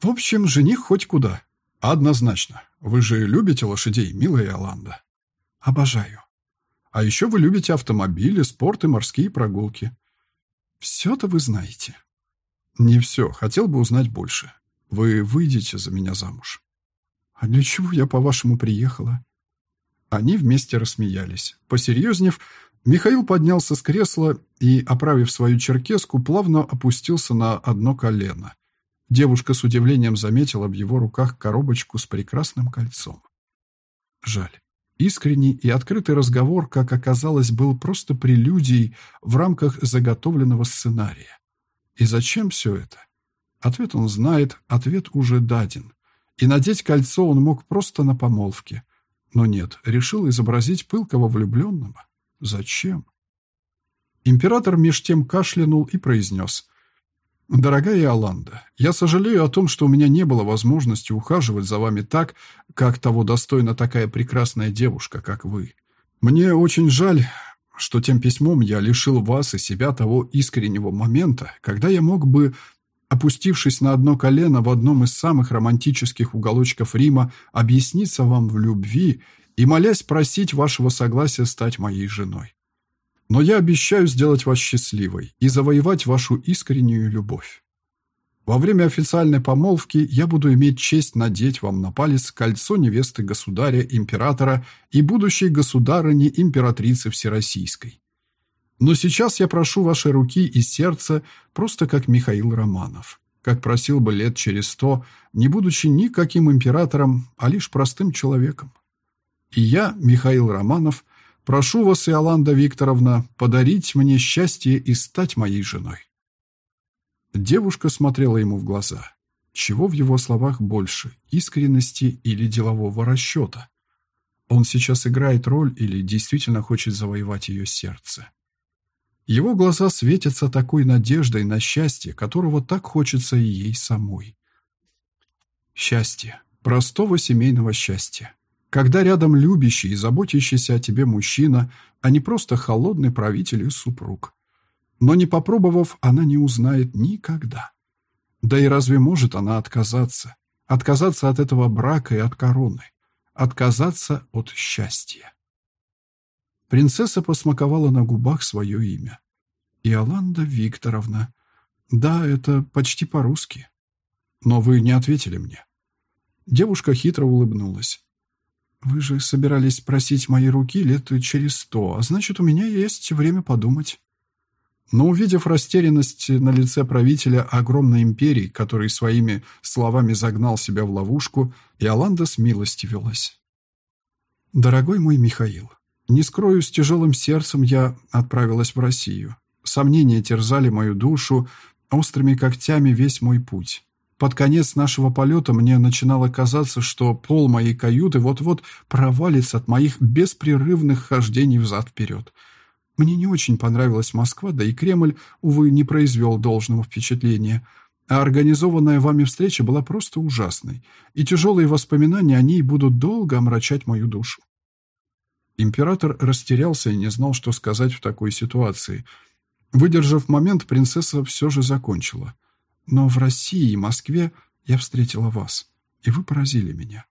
Speaker 1: В общем, жених хоть куда. Однозначно. Вы же любите лошадей, милая Иоланда?» «Обожаю. А еще вы любите автомобили, спорт и морские прогулки. Все-то вы знаете». «Не все. Хотел бы узнать больше. Вы выйдете за меня замуж. А для чего я, по-вашему, приехала? Они вместе рассмеялись. Посерьезнев, Михаил поднялся с кресла и, оправив свою черкеску, плавно опустился на одно колено. Девушка с удивлением заметила в его руках коробочку с прекрасным кольцом. Жаль. Искренний и открытый разговор, как оказалось, был просто прелюдией в рамках заготовленного сценария. И зачем все это? Ответ он знает, ответ уже даден. И надеть кольцо он мог просто на помолвке. Но нет, решил изобразить пылкого влюбленного. Зачем? Император меж тем кашлянул и произнес. «Дорогая Иоланда, я сожалею о том, что у меня не было возможности ухаживать за вами так, как того достойна такая прекрасная девушка, как вы. Мне очень жаль, что тем письмом я лишил вас и себя того искреннего момента, когда я мог бы, опустившись на одно колено в одном из самых романтических уголочков Рима, объясниться вам в любви и, молясь, просить вашего согласия стать моей женой. Но я обещаю сделать вас счастливой и завоевать вашу искреннюю любовь. Во время официальной помолвки я буду иметь честь надеть вам на палец кольцо невесты государя, императора и будущей государыни императрицы Всероссийской. Но сейчас я прошу вашей руки и сердца просто как Михаил Романов, как просил бы лет через сто, не будучи никаким императором, а лишь простым человеком. И я, Михаил Романов, прошу вас, Иоланда Викторовна, подарить мне счастье и стать моей женой. Девушка смотрела ему в глаза. Чего в его словах больше, искренности или делового расчета? Он сейчас играет роль или действительно хочет завоевать ее сердце? Его глаза светятся такой надеждой на счастье, которого так хочется и ей самой. Счастье. Простого семейного счастья. Когда рядом любящий и заботящийся о тебе мужчина, а не просто холодный правитель и супруг. Но не попробовав, она не узнает никогда. Да и разве может она отказаться? Отказаться от этого брака и от короны? Отказаться от счастья? Принцесса посмаковала на губах свое имя. Иоланда Викторовна. Да, это почти по-русски. Но вы не ответили мне. Девушка хитро улыбнулась. Вы же собирались просить мои руки лет через сто, а значит, у меня есть время подумать. Но увидев растерянность на лице правителя огромной империи, который своими словами загнал себя в ловушку, Иоланда смилостивилась. «Дорогой мой Михаил, не скрою, с тяжелым сердцем я отправилась в Россию. Сомнения терзали мою душу, острыми когтями весь мой путь. Под конец нашего полета мне начинало казаться, что пол моей каюты вот-вот провалится от моих беспрерывных хождений взад-вперед». Мне не очень понравилась Москва, да и Кремль, увы, не произвел должного впечатления. А организованная вами встреча была просто ужасной, и тяжелые воспоминания о ней будут долго омрачать мою душу. Император растерялся и не знал, что сказать в такой ситуации. Выдержав момент, принцесса все же закончила. «Но в России и Москве я встретила вас, и вы поразили меня.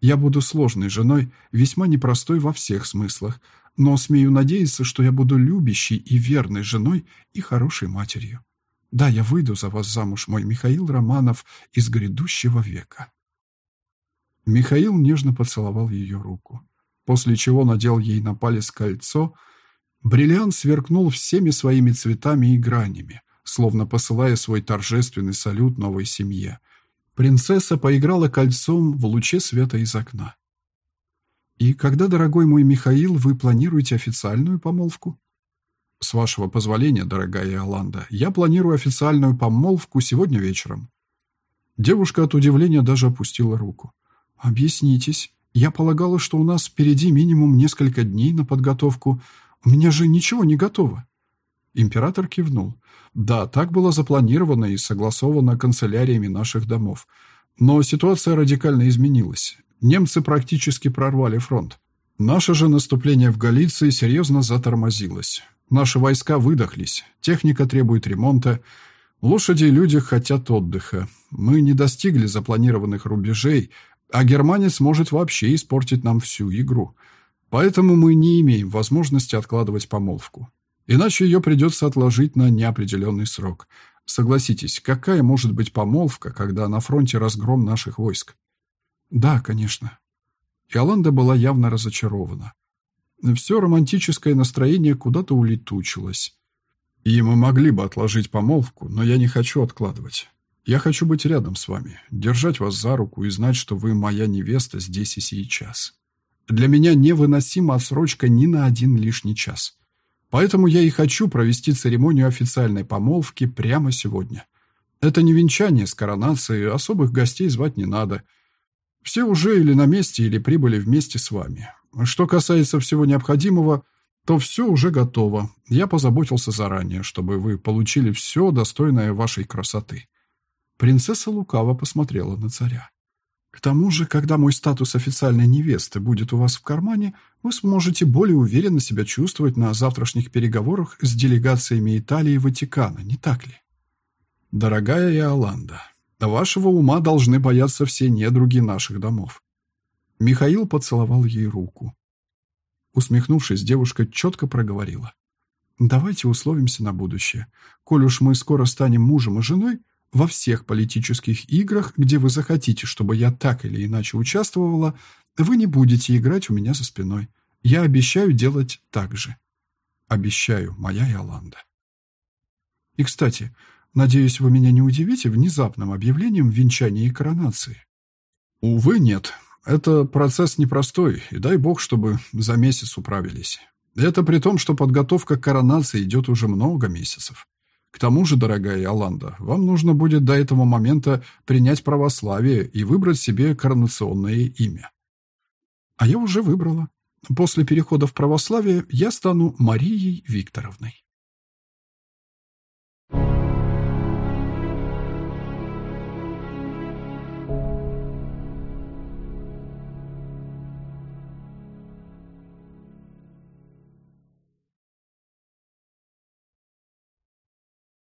Speaker 1: Я буду сложной женой, весьма непростой во всех смыслах, но смею надеяться, что я буду любящей и верной женой и хорошей матерью. Да, я выйду за вас замуж, мой Михаил Романов из грядущего века». Михаил нежно поцеловал ее руку, после чего надел ей на палец кольцо. Бриллиант сверкнул всеми своими цветами и гранями, словно посылая свой торжественный салют новой семье. Принцесса поиграла кольцом в луче света из окна. «И когда, дорогой мой Михаил, вы планируете официальную помолвку?» «С вашего позволения, дорогая Иоланда, я планирую официальную помолвку сегодня вечером». Девушка от удивления даже опустила руку. «Объяснитесь. Я полагала, что у нас впереди минимум несколько дней на подготовку. У меня же ничего не готово». Император кивнул. «Да, так было запланировано и согласовано канцеляриями наших домов. Но ситуация радикально изменилась немцы практически прорвали фронт. Наше же наступление в Галиции серьезно затормозилось. Наши войска выдохлись, техника требует ремонта, лошади и люди хотят отдыха. Мы не достигли запланированных рубежей, а германец может вообще испортить нам всю игру. Поэтому мы не имеем возможности откладывать помолвку. Иначе ее придется отложить на неопределенный срок. Согласитесь, какая может быть помолвка, когда на фронте разгром наших войск? Да, конечно. Иоланда была явно разочарована. Все романтическое настроение куда-то улетучилось. И мы могли бы отложить помолвку, но я не хочу откладывать. Я хочу быть рядом с вами, держать вас за руку и знать, что вы моя невеста здесь и сейчас. Для меня невыносима отсрочка ни на один лишний час. Поэтому я и хочу провести церемонию официальной помолвки прямо сегодня. Это не венчание с коронацией, особых гостей звать не надо – все уже или на месте, или прибыли вместе с вами. Что касается всего необходимого, то все уже готово. Я позаботился заранее, чтобы вы получили все достойное вашей красоты». Принцесса лукаво посмотрела на царя. К тому же, когда мой статус официальной невесты будет у вас в кармане, вы сможете более уверенно себя чувствовать на завтрашних переговорах с делегациями Италии и Ватикана, не так ли? Дорогая Иоланда, вашего ума должны бояться все недруги наших домов. Михаил поцеловал ей руку. Усмехнувшись, девушка четко проговорила. «Давайте условимся на будущее. Коль уж мы скоро станем мужем и женой, во всех политических играх, где вы захотите, чтобы я так или иначе участвовала, вы не будете играть у меня за спиной. Я обещаю делать так же. Обещаю, моя Иоланда. И, кстати, надеюсь, вы меня не удивите внезапным объявлением венчания и коронации. Увы, нет. Это процесс непростой, и дай бог, чтобы за месяц управились. Это при том, что подготовка к коронации идет уже много месяцев. К тому же, дорогая Иоланда, вам нужно будет до этого момента принять православие и выбрать себе коронационное имя. А я уже выбрала. После перехода в православие я стану Марией Викторовной.